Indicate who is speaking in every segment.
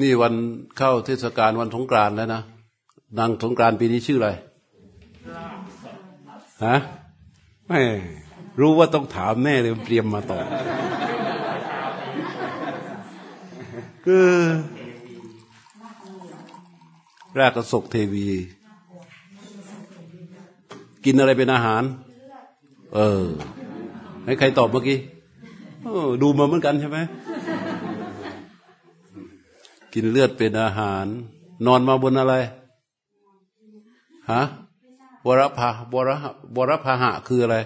Speaker 1: นี่วันเข้าเทศกาลวันสงกรานต์แล้วนะนางสงกรานต์ปีนี้ชื่ออะไรฮะไม่รู้ว่าต้องถามแน่เลยเตรียมมาตอบคือแรกกระสกเทวี กินอะไรเป็นอาหาร เออ ให้ใครตอบเมื่อกี้ดูมาเหมือนกันใช่ไหม กินเลือดเป็นอาหาร นอนมาบนอะไรฮะวรพาวรหวรพาหะคืออะไร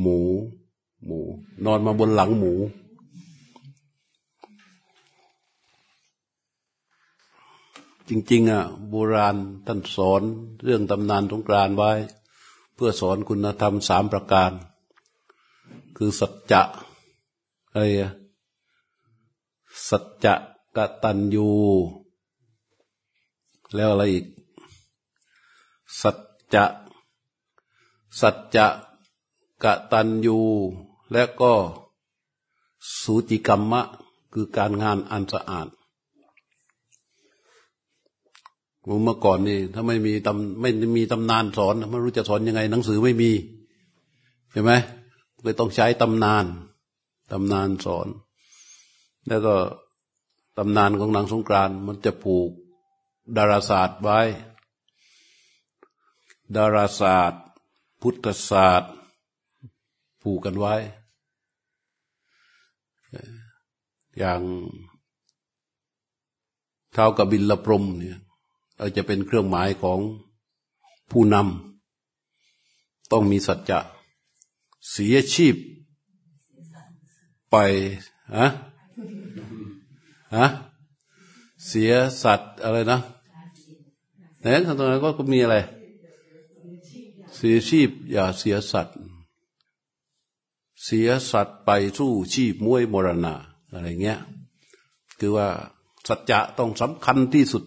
Speaker 1: หมู หมู นอนมาบนหลังหมู จริง ๆ อะโบราณท่านสอนเรื่องตำนานสงกรานไว้ เพื่อสอนคุณธรรมสามประการ คือสัจจะอะไรสัจจะ กตัญญู แล้วอะไรอีก สัจจะ สัจจะกตัญญู และก็สูจิกรรมะ คือการงานอันสะอาดผมเมื่อก่อนนี่ ถ้าไม่มีตำไม่มีตำนานสอนไม่รู้จะสอนยังไง หนังสือไม่มี ใช่ไหมเลยต้องใช้ตำนานตำนานสอน แล้วก็ ตำนานของนางสงกรานมันจะผูกดาราศาสตร์ไว้ ดาราศาสตร์ พุทธศาสตร์ ผูกกันไว้ อย่างเท้ากับบินละพรมเนี่ยเราจะเป็นเครื่องหมายของผู้นำต้องมีสัจจะเสียชีพไปฮะ ฮะเสียสัตว์อะไรนะแต่ตรงนั้นก็มีอะไร เสียชีพ อย่าเสียสัตว์ เสียสัตว์ไปสู้ชีพมวยมรณะอะไรเงี้ย คือว่าสัจจะต้องสำคัญที่สุด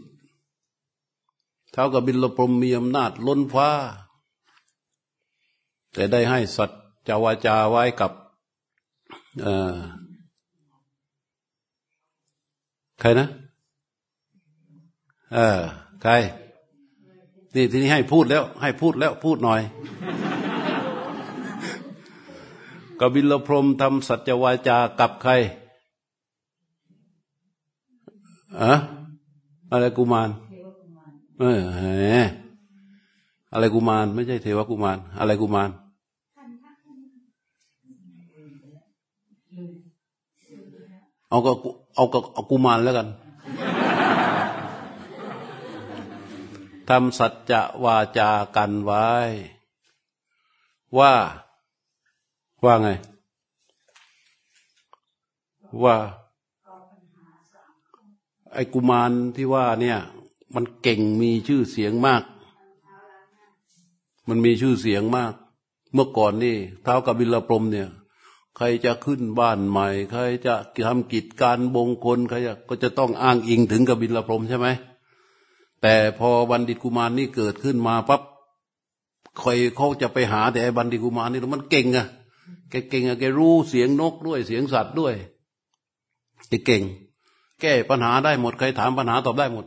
Speaker 1: เท่ากับบิลพรมมีอำนาจล้นฟ้า แต่ได้ให้สัจจวาจาไว้กับ ใครนะเออใครนี่ทีนี้ให้พูดแล้ว ให้พูดแล้วพูดหน่อยกบิลพรมทำสัจวาจากับใครอะอะไรกุมารเอออะไรกุมาร ไม่ใช่เทวกุมาร อะไรกุมารเอาก็ เอาก็เอากุมารแล้วกันทำสัจจะวาจากันไว้ ว่า ว่าไง ว่า ไอ้กุมารที่ว่าเนี่ย มันเก่งมีชื่อเสียงมาก มันมีชื่อเสียงมาก เมื่อก่อนนี่เท้ากับบิลปรมเนี่ย ใครจะขึ้นบ้านใหม่ ใครจะทำกิจการบงคลใครก็จะต้องอ้างอิงถึงกบิลพรมใช่ไหมแต่พอบัณฑิตกุมารนี่เกิดขึ้นมาปั๊บใครเขาจะไปหาแต่บัณฑิตกุมารนี่มันเก่งอะแกเก่งอะแกรู้เสียงนกด้วยเสียงสัตว์ด้วยแกเก่ง แก้ปัญหาได้หมดใครถามปัญหาตอบได้หมด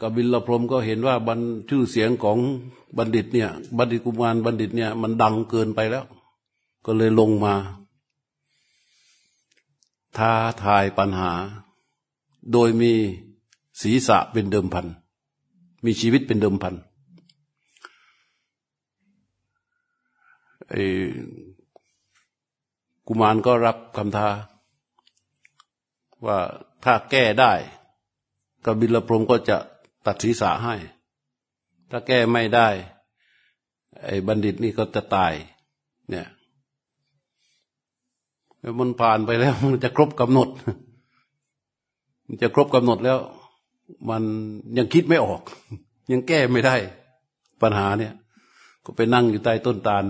Speaker 1: กบิลพรมก็เห็นว่าบันชื่อเสียงของบัณฑิตเนี่ย บัณฑิตกุมารบัณฑิตเนี่ย มันดังเกินไปแล้ว ก็เลยลงมา ท้าทายปัญหา โดยมีศีรษะเป็นเดิมพัน มีชีวิตเป็นเดิมพันไอ้กุมารก็รับคำท้า ว่าถ้าแก้ได้กบิลพรมก็จะตัดศีรษะให้ ถ้าแก้ไม่ได้ ไอ้บัณฑิตนี่ก็จะตาย เนี่ย มันผ่านไปแล้ว มันจะครบกำหนด มันจะครบกำหนดแล้ว มันยังคิดไม่ออก ยังแก้ไม่ได้ ปัญหาเนี่ย ก็ไปนั่งอยู่ใต้ต้นตาล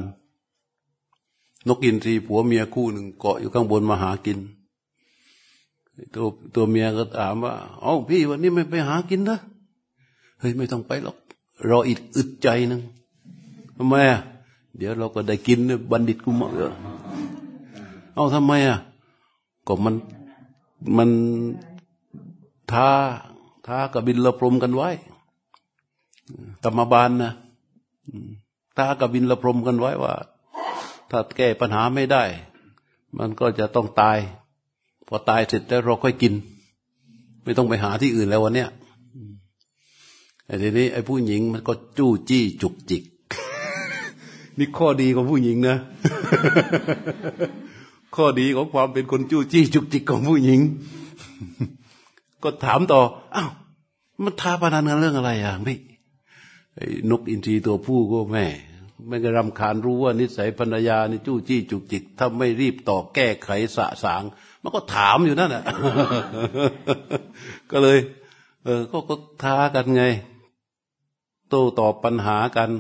Speaker 1: นกอินทรีผัวเมียคู่หนึ่งเกาะอยู่ข้างบนมาหากิน ตัวตัวเมียก็ถามว่าเอ้าพี่วันนี้ไม่ไปหากินนะเฮ้ยไม่ต้องไปหรอกรออีกอึดใจนึงทำไมอะเดี๋ยวเราก็ได้กินบัณฑิตกุมาร เอาทำไมอะก็มันมันท้าท้ากับบินละพรมกันไว้ธรรมบาลนะท้ากับบินละพรมกันไว้ว่า ถ้าแก้ปัญหาไม่ได้ มันก็จะต้องตาย พอตายเสร็จแล้วเราค่อยกิน ไม่ต้องไปหาที่อื่นแล้ววันเนี้ยไอ้ทีนี้ไอ้ผู้หญิงมันก็จู้จี้จุกจิก นี่ข้อดีของผู้หญิงนะ ข้อดีของความเป็นคนจู้จี้จุกจิกของผู้หญิง ก็ถามต่ออ้าวมันท้าพนันกันเรื่องอะไรอะพี่ไอ้นกอินทรีตัวผู้ก็แม่ไม่กระรำคาญรู้ว่านิสัยภรรยานี่จู้จี้จุกจิก ถ้าไม่รีบต่อแก้ไขสะสาง มันก็ถามอยู่นั่นแหละก็เลย เออ ก็ก็ท้ากันไง โต้ตอบปัญหากัน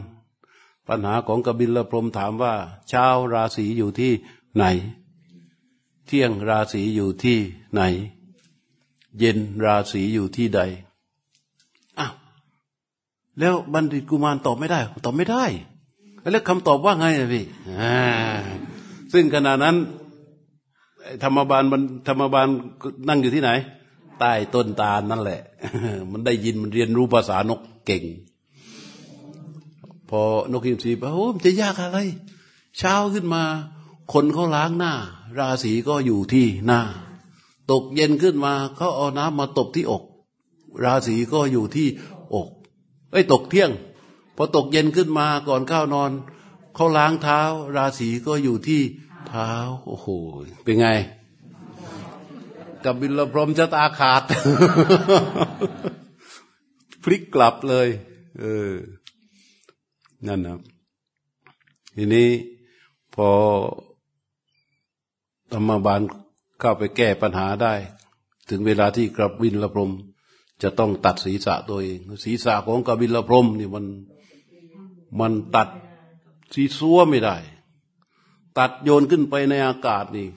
Speaker 1: ปัญหาของกบิลพรมถามว่าช้าราศีอยู่ที่ไหน ที่ยงราศีอยู่ที่ไหน เย็นราศีอยู่ที่ใดอ้าวแล้วบัณฑิตกุมารตอบไม่ได้ ตอบไม่ได้ แล้วคำตอบว่าไงอะพี่ซึ่งขณะนั้น ธรรมบาลมันธรรมบาลนั่งอยู่ที่ไหน ใต้ต้นตาลนั่นแหละ มันได้ยินมันเรียนรู้ภาษานกเก่ง พอนกอินทรีบอกโอ้จะยากอะไร เช้าขึ้นมา คนเขาล้างหน้า ราศีก็อยู่ที่หน้า ตกเย็นขึ้นมาเขาเอาน้ำมาตบที่อก ราศีก็อยู่ที่อกเอ้ยตกเที่ยงพอตกเย็นขึ้นมาก่อนเข้านอนเขาล้างเท้า ราศีก็อยู่ที่เท้า โอ้โห เป็นไง กับบิลพรมจะตาขาด พลิกกลับเลย เออ นั่นนะทีนี้พอ ธรรมบาลเข้าไปแก้ปัญหาได้ ถึงเวลาที่กระบินละพรมจะต้องตัดศีรษะตัวเองศีรษะของกบินละพรมนี่มันมันตัดสีซัวไม่ได้ ตัดโยนขึ้นไปในอากาศนี่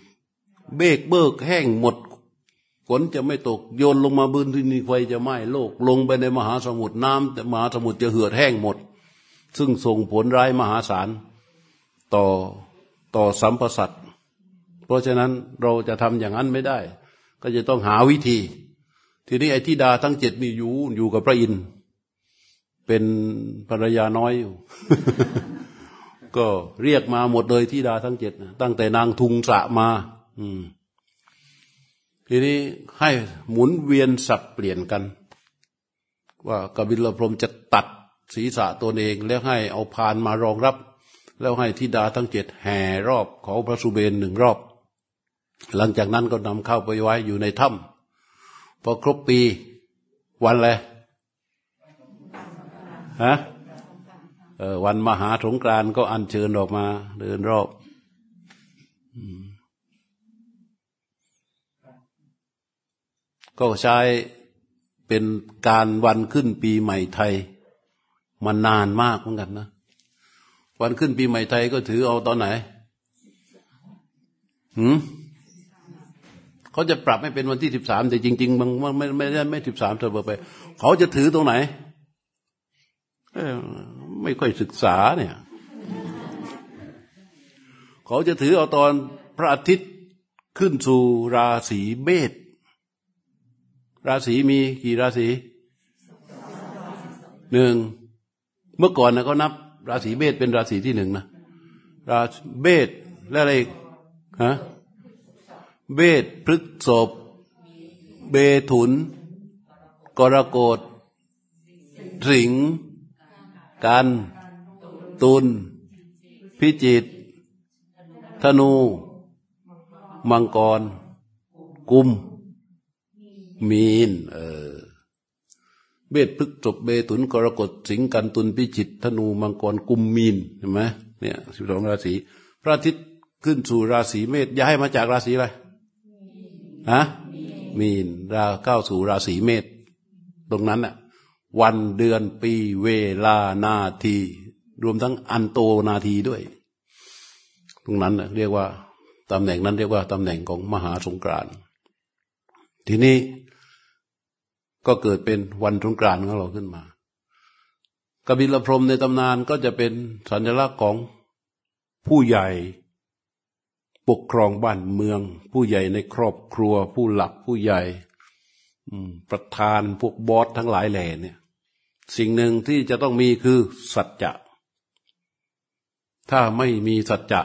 Speaker 1: เบกเบิกแห้งหมดฝนจะไม่ตกโยนลงมาบืนที่นี่ไฟจะไหม้โลก ลงไปในมหาสมุทรน้ำแต่มหาสมุทรจะเหือดแห้งหมด ซึ่งส่งผลร้ายมหาศาลต่อต่อสัมปสัต เพราะฉะนั้นเราจะทำอย่างนั้นไม่ได้ ก็จะต้องหาวิธี ทีนี้ไอ้ที่ดาทั้งเจ็ดนี่อยู่อยู่กับพระอินทร์เป็นภรรยาน้อยอยู่ ก็เรียกมาหมดเลยที่ดาทั้งเจ็ดตั้งแต่นางทุงสะมา อืมทีนี้ให้หมุนเวียนสับเปลี่ยนกัน ว่ากบิลพรมจะตัดศีรษะตนเองแล้วให้เอาพานมารองรับ แล้วให้ธิดาทั้งเจ็ดแห่รอบเขาพระสุเบนหนึ่งรอบ หลังจากนั้นก็นำเข้าไปไว้อยู่ในถ้ำพอครบปีวันอะไรฮะวันมหาสงกรานก็อัญเชิญออกมา เดินรอบก็ใช้เป็นการวันขึ้นปีใหม่ไทยมานานมากเหมือนกันนะ วันขึ้นปีใหม่ไทยก็ถือเอาตอนไหนหืม เขาจะปรับให้เป็นวันที่สิบสามแต่จริง ๆ มันไม่ไม่ได้ไม่สิบสามเธอบอไป เขาจะถือตรงไหนไม่ค่อยศึกษาเนี่ย เขาจะถือเอาตอนพระอาทิตย์ขึ้นสู่ราศีเบษราศีมีกี่ราศีหนึ่งเมื่อก่อนนะเขานับ ราศีเบษเป็นราศีที่หนึ่งนะราเบษและอะไรฮะ เบษพฤกษบเบถุน กรกฎสิงกัน ตุลพิจิต ธนู มังกร กุม มีน เออเบสพึกจบเบตุนกรกฎสิงกันตุนพิจิต ธนูมังกรกุมมีนเห็นไหมเนี่ยสิบสองราศีพระอาทิตย์ขึ้นสู่ราศีเมษย้ายมาจากราศีอะไร ฮะมีนราเข้าสู่ราศีเมษตรงนั้นน่ะวันเดือนปีเวลานาที รวมทั้งอันโตนาทีด้วย ตรงนั้นเรียกว่าตำแหน่งนั้นเรียกว่าตำแหน่งของมหาสงกรานทีนี้ก็เกิดเป็นวันสงกรานของเราขึ้นมากบิลพรมในตำนานก็จะเป็นสัญลักษณ์ของผู้ใหญ่ ปกครองบ้านเมือง ผู้ใหญ่ในครอบครัว ผู้หลักผู้ใหญ่ประธานพวกบอสทั้งหลายแหล่เนี่ย สิ่งหนึ่งที่จะต้องมีคือสัจจะ ถ้าไม่มีสัจจะ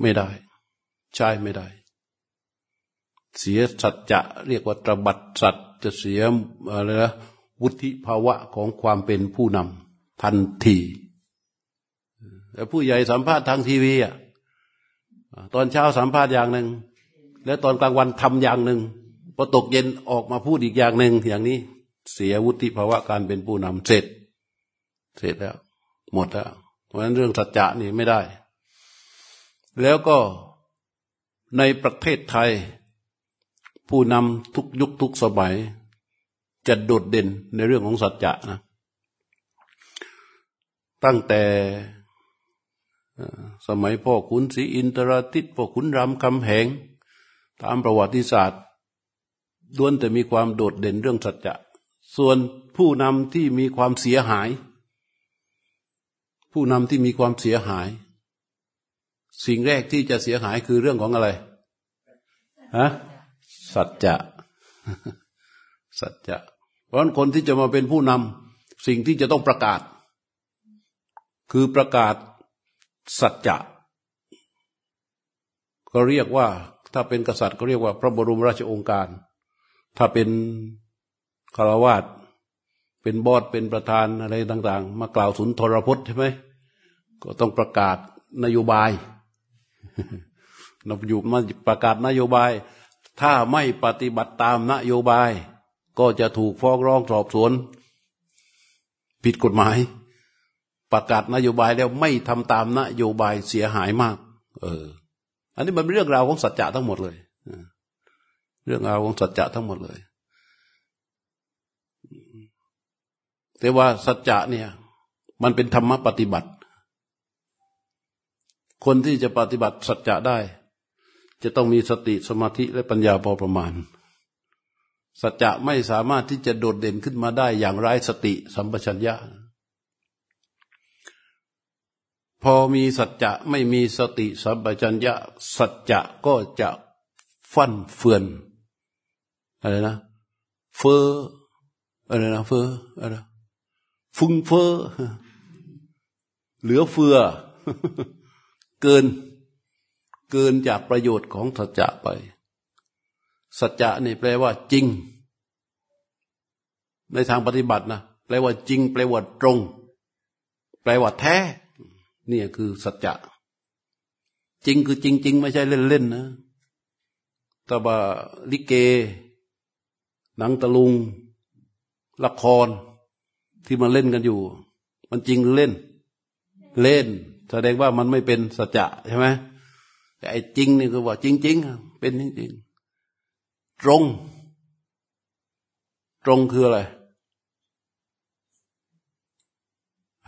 Speaker 1: ไม่ได้ ใช่ไม่ได้ เสียสัจจะเรียกว่าตรบัดสัจจะเสียอะไรนะวุฒิภาวะของความเป็นผู้นำทันทีแต่ผู้ใหญ่สัมภาษณ์ทางทีวีอะ ตอนเช้าสัมภาษณ์อย่างหนึ่ง แล้วตอนกลางวันทำอย่างหนึ่งพอตกเย็นออกมาพูดอีกอย่างหนึ่งอย่างนี้เสียวุฒิภาวะการเป็นผู้นำเสร็จ เสร็จแล้ว หมดแล้ว เพราะฉะนั้นเรื่องสัจจะนี่ไม่ได้ แล้วก็ในประเทศไทย ผู้นำทุกยุคทุกสมัย จะโดดเด่นในเรื่องของสัจจะนะ ตั้งแต่ สมัยพ่อขุนศรีอินทราทิตพ่อขุนรามคำแหง ตามประวัติศาสตร์ล้วนแต่มีความโดดเด่นเรื่องสัจจะ ส่วนผู้นำที่มีความเสียหาย ผู้นำที่มีความเสียหาย สิ่งแรกที่จะเสียหายคือเรื่องของอะไรฮะสัจจะ สัจจะ เพราะคนที่จะมาเป็นผู้นำสิ่งที่จะต้องประกาศ คือประกาศ สัจจะก็เรียกว่า ถ้าเป็นกษัตริย์ก็เรียกว่า พระบรมราชโองการ ถ้าเป็นคารวาสเป็นบอดเป็นประธานอะไรต่าง ๆ มากล่าวสุนทรพจน์ใช่ไหมก็ต้องประกาศนโยบายนอยู่มาประกาศนโยบาย ถ้าไม่ปฏิบัติตามนโยบาย ก็จะถูกฟ้องร้องสอบสวน ผิดกฎหมาย ประกาศนโยบายแล้วไม่ทำตามนโยบายเสียหายมาก เออ อันนี้มันเป็นเรื่องราวของสัจจะทั้งหมดเลยเรื่องราวของสัจจะทั้งหมดเลย แต่ว่าสัจจะเนี่ย มันเป็นธรรมปฏิบัติ คนที่จะปฏิบัติสัจจะได้ จะต้องมีสติสมาธิและปัญญาพอประมาณสัจจะไม่สามารถที่จะโดดเด่นขึ้นมาได้อย่างไร้สติสัมปชัญญะ พอมีสัจจะไม่มีสติสัมปชัญญะ สัจจะก็จะฟั่นเฟือนอะไรนะเฟออะไรนะเฟออะไรฟุ้งเฟอเหลือเฟือ เกิน เกินจากประโยชน์ของสัจจะไป สัจจะนี่แปลว่า จริง ในทางปฏิบัตินะแปลว่าจริง แปลว่าตรง แปลว่าแท้ นี่คือสัจจะจริงคือจริง ๆ ไม่ใช่เล่นๆนะต่ว่าลิเก หนังตะลุง ละคร ที่มันเล่นกันอยู่ มันจริงหรือเล่น เล่น แสดงว่ามันไม่เป็นสัจจะใช่ไหมแต่ไอ้จริงนี่คือว่าจริง ๆ เป็นจริงๆตรง ตรงคืออะไร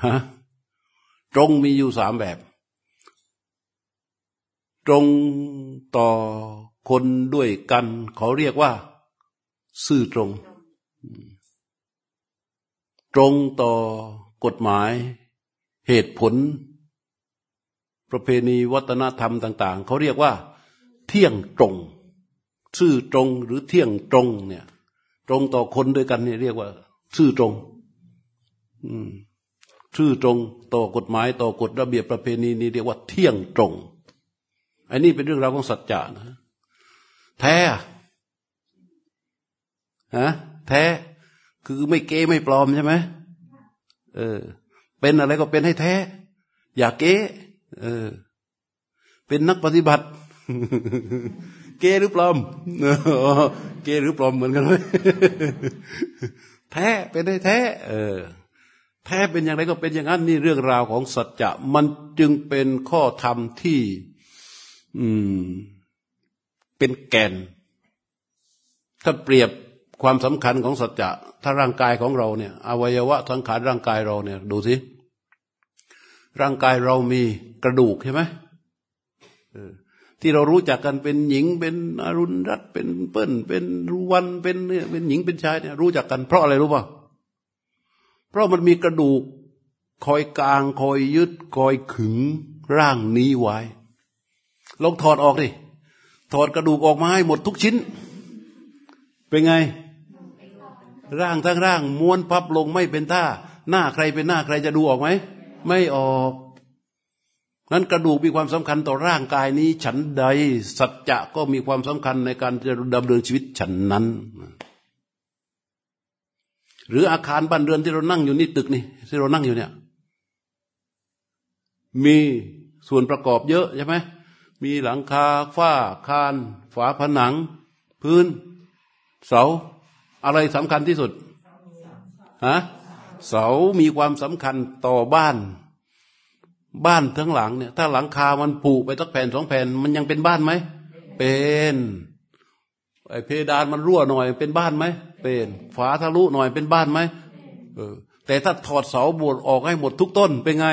Speaker 1: ฮะ ตรงมีอยู่สามแบบ ตรงต่อคนด้วยกันเขาเรียกว่า ซื่อตรง ตรงต่อกฎหมาย เหตุผล ประเพณีวัฒนธรรมต่าง ๆ เขาเรียกว่า เที่ยงตรง ซื่อตรงหรือเที่ยงตรงเนี่ย ตรงต่อคนด้วยกันเนี่ยเรียกว่า ซื่อตรง อืม ชื่อตรงต่อกฎหมายต่อกฎระเบียบประเพณีนี้เรียกว่าเที่ยงตรง อันนี้เป็นเรื่องราวของสัจจะนะ แท้ฮะแท้คือไม่เก้ไม่ปลอมใช่ไหมเออ เป็นอะไรก็เป็นให้แท้ อย่าเก้เออ เป็นนักปฏิบัติ เก้หรือปลอมเก้หรือปลอมเหมือนกันเลยแท้เป็นให้แท้ เออ แท้เป็นอย่างไรก็เป็นอย่างนั้นนี่เรื่องราวของสัจจะมันจึงเป็นข้อธรรมที่ อืม เป็นแก่น ถ้าเปรียบความสำคัญของสัจจะถ้าร่างกายของเราเนี่ย อวัยวะสังขารร่างกายเราเนี่ย ดูสิร่างกายเรามีกระดูกใช่ไหมที่เรารู้จักกันเป็นหญิงเป็นอรุณรัตเป็นเปิ้ลเป็นรุวันเป็นเนี่ยเป็นหญิงเป็นชายเนี่ยรู้จักกันเพราะอะไรรู้ป่ะเราะมันมีกระดูก คอยกลาง คอยยึด คอยขึงร่างนี้ไว้ ลองถอดออกดิ ถอดกระดูกออกมาให้หมดทุกชิ้น เป็นไง ร่างทั้งร่างม้วนพับลงไม่เป็นท่า หน้าใครเป็นหน้าใครจะดูออกไหม ไม่ออกนั้นกระดูกมีความสำคัญต่อร่างกายนี้ ฉันใด สัจจะก็มีความสำคัญในการจะดำเนินชีวิตฉันนั้น หรืออาคารบ้านเรือนที่เรานั่งอยู่นี่ตึกนี่ที่เรานั่งอยู่เนี่ย มีส่วนประกอบเยอะใช่ไหมมีหลังคาฝ้าคาน ฝาผนัง พื้น เสา อะไรสำคัญที่สุดฮะเสามีความสำคัญต่อบ้าน บ้านทั้งหลังเนี่ย ถ้าหลังคามันผุไปสักแผ่นสองแผ่น มันยังเป็นบ้านไหม เป็นไอเพดานมันรั่วหน่อยเป็นบ้านไหม เป็น ฝาทะลุหน่อยเป็นบ้านไหมเออ แต่ถ้าถอดเสาบวชออกให้หมดทุกต้นเป็นไง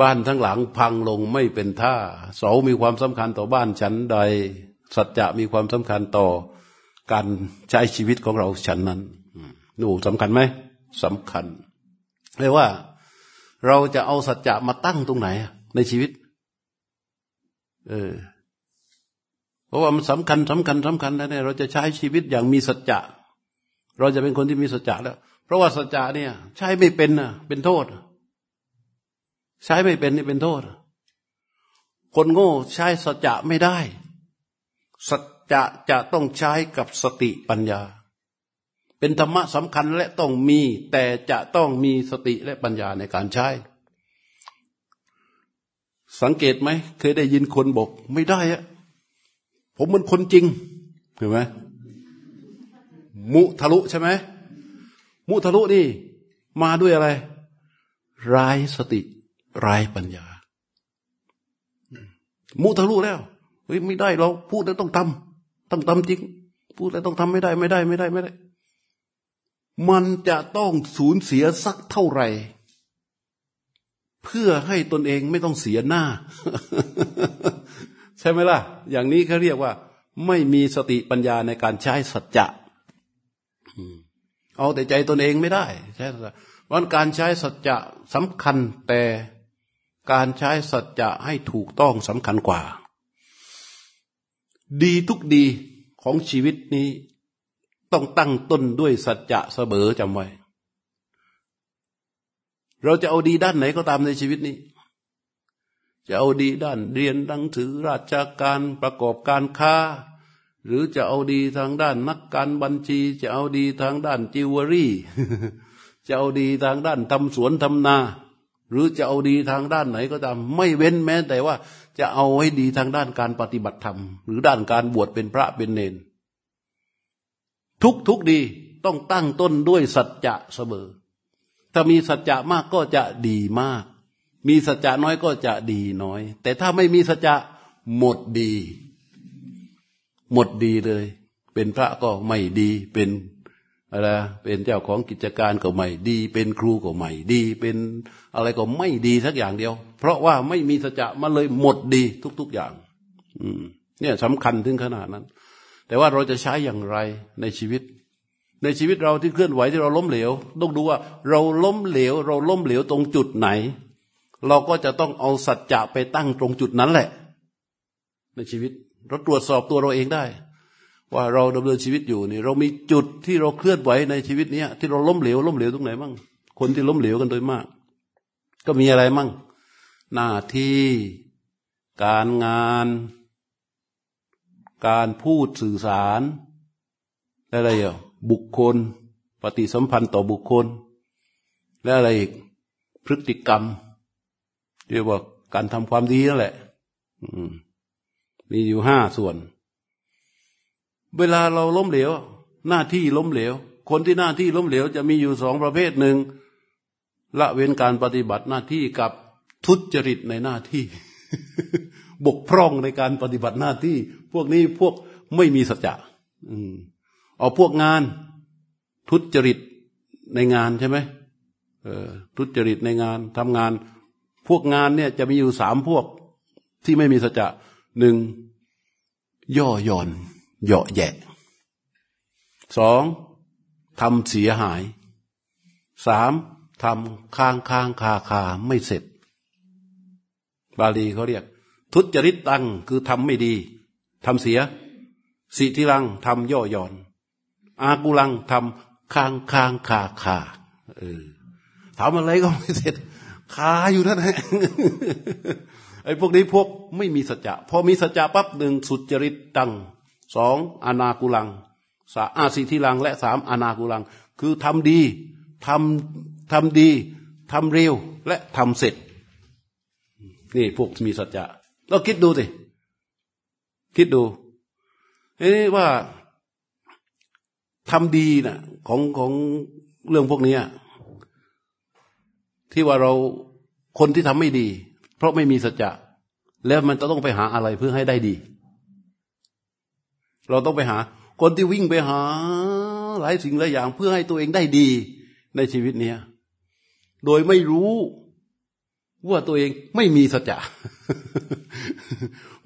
Speaker 1: บ้านทั้งหลังพังลงไม่เป็นท่า เสามีความสำคัญต่อบ้านฉันใด สัจจะมีความสำคัญต่อการใช้ชีวิตของเราฉันนั้นหนูสำคัญไหมสำคัญเรียกว่า เราจะเอาสัจจะมาตั้งตรงไหนในชีวิต เออ ราะว่ามันสำคัญสำคัญสำคัญนะเนี่ยเราจะใช้ชีวิตอย่างมีสัจจะ เราจะเป็นคนที่มีสัจจะแล้ว เพราะว่าสัจจะเนี่ย ใช้ไม่เป็นนะเป็นโทษ ใช้ไม่เป็นนี่เป็นโทษ คนโง่ใช้สัจจะไม่ได้ สัจจะจะต้องใช้กับสติปัญญา เป็นธรรมะสำคัญและต้องมี แต่จะต้องมีสติและปัญญาในการใช้สังเกตไหม เคยได้ยินคนบอก ไม่ได้อะ ผมมันคนจริงเห็นไหมมุทะลุใช่ไหมมุทะลุนี่ มาด้วยอะไร ร้ายสติรายปัญญา มุทะลุแล้วเฮ้ยไม่ได้เราพูดแล้วต้องทำต้องทำจริง พูดแล้วต้องทำไม่ได้ไม่ได้ไม่ได้ไม่ได้ มันจะต้องสูญเสียสักเท่าไหร่ เพื่อให้ตนเองไม่ต้องเสียหน้า ช่ไหมล่ะ อย่างนี้เขาเรียกว่า ไม่มีสติปัญญาในการใช้สัจจะเอาแต่ใจตนเองไม่ได้ใช่ไหมเพราะการใช้สัจจะสำคัญแต่การใช้สัจจะให้ถูกต้องสำคัญกว่า ดีทุกดีของชีวิตนี้ ต้องตั้งต้นด้วยสัจจะเสมอจำไว้ เราจะเอาดีด้านไหนก็ตามในชีวิตนี้ จะเอาดีด้านเรียนหนังสือราชการประกอบการค้า หรือจะเอาดีทางด้านนักการบัญชี จะเอาดีทางด้านจิวเวลรี่ จะเอาดีทางด้านทำสวนทำนา หรือจะเอาดีทางด้านไหนก็ตาม ไม่เว้นแม้แต่ว่า จะเอาให้ดีทางด้านการปฏิบัติธรรม หรือด้านการบวชเป็นพระเป็นเนน ทุกทุกดีต้องตั้งต้นด้วยสัจจะเสมอถ้ามีสัจจะมากก็จะดีมาก มีสัจจะน้อยก็จะดีน้อย แต่ถ้าไม่มีสัจจะหมดดี หมดดีเลย เป็นพระก็ไม่ดีเป็นอะไรเป็นเจ้าของกิจการก็ไม่ดี เป็นครูก็ไม่ดี เป็นอะไรก็ไม่ดีสักอย่างเดียว เพราะว่าไม่มีสัจจะมาเลยหมดดีทุก ๆอย่าง อืม เนี่ยสำคัญถึงขนาดนั้น แต่ว่าเราจะใช้อย่างไรในชีวิต ในชีวิตเราที่เคลื่อนไหวที่เราล้มเหลว ต้องดูว่า เราล้มเหลว เราล้มเหลวตรงจุดไหน เราก็จะต้องเอาสัจจะไปตั้งตรงจุดนั้นแหละ ในชีวิต เราตรวจสอบตัวเราเองได้ ว่าเราดำเนินชีวิตอยู่นี่ เรามีจุดที่เราเคลื่อนไหวในชีวิตนี้ที่เราล้มเหลวล้มเหลวตรงไหนมั่งคนที่ล้มเหลวกันโดยมาก ก็มีอะไรมั่ง หน้าที่การงาน การพูดสื่อสารอะไรอะบุคคล ปฏิสัมพันธ์ต่อบุคคล และอะไรอีกพฤติกรรม เรียกว่าการทำความดีนั่นแหละมีอยู่ห้าส่วน เวลาเราล้มเหลว หน้าที่ล้มเหลว คนที่หน้าที่ล้มเหลว จะมีอยู่สองประเภทหนึ่งละเว้นการปฏิบัติหน้าที่กับทุจริตในหน้าที่ บกพร่องในการปฏิบัติหน้าที่ พวกนี้พวกไม่มีสัจจะเอาพวกงานทุจริตในงานใช่ไหมทุจริตในงานทำงาน พวกงานเนี่ยจะมีอยู่สามพวกที่ไม่มีสัจจะหนึ่งย่อหย่อนเหยาะแยะสองทำเสียหายสามทำค้างค้างคาคาไม่เสร็จ บาลีเขาเรียก ทุจริตตังคือทำไม่ดีทำเสีย สิทิรังทำย่อหย่อน อากุลังทำค้างค้างคาคาเออทำอะไรก็ไม่เสร็จ คาอยู่นั่นแหละไอ้พวกนี้พวกไม่มีสัจจะพอมีสัจจะปั๊บหนึ่งสุจริตตังสองอนากุลังสาอาสิทิลัง และสามอนากุลัง คือทำดีทำทำดีทำเร็วและทำเสร็จนี่พวกมีสัจจะเราคิดดูสิคิดดูเอ้ว่าทำดีนะ่ะของของเรื่องพวกนี้ ที่ว่าเราคนที่ทำไม่ดี เพราะไม่มีสัจจะแล้วมันจะต้องไปหาอะไรเพื่อให้ได้ดี เราต้องไปหา คนที่วิ่งไปหา หลายสิ่งหลายอย่าง เพื่อให้ตัวเองได้ดีในชีวิตเนี้ยโดยไม่รู้ว่าตัวเองไม่มีสัจจะ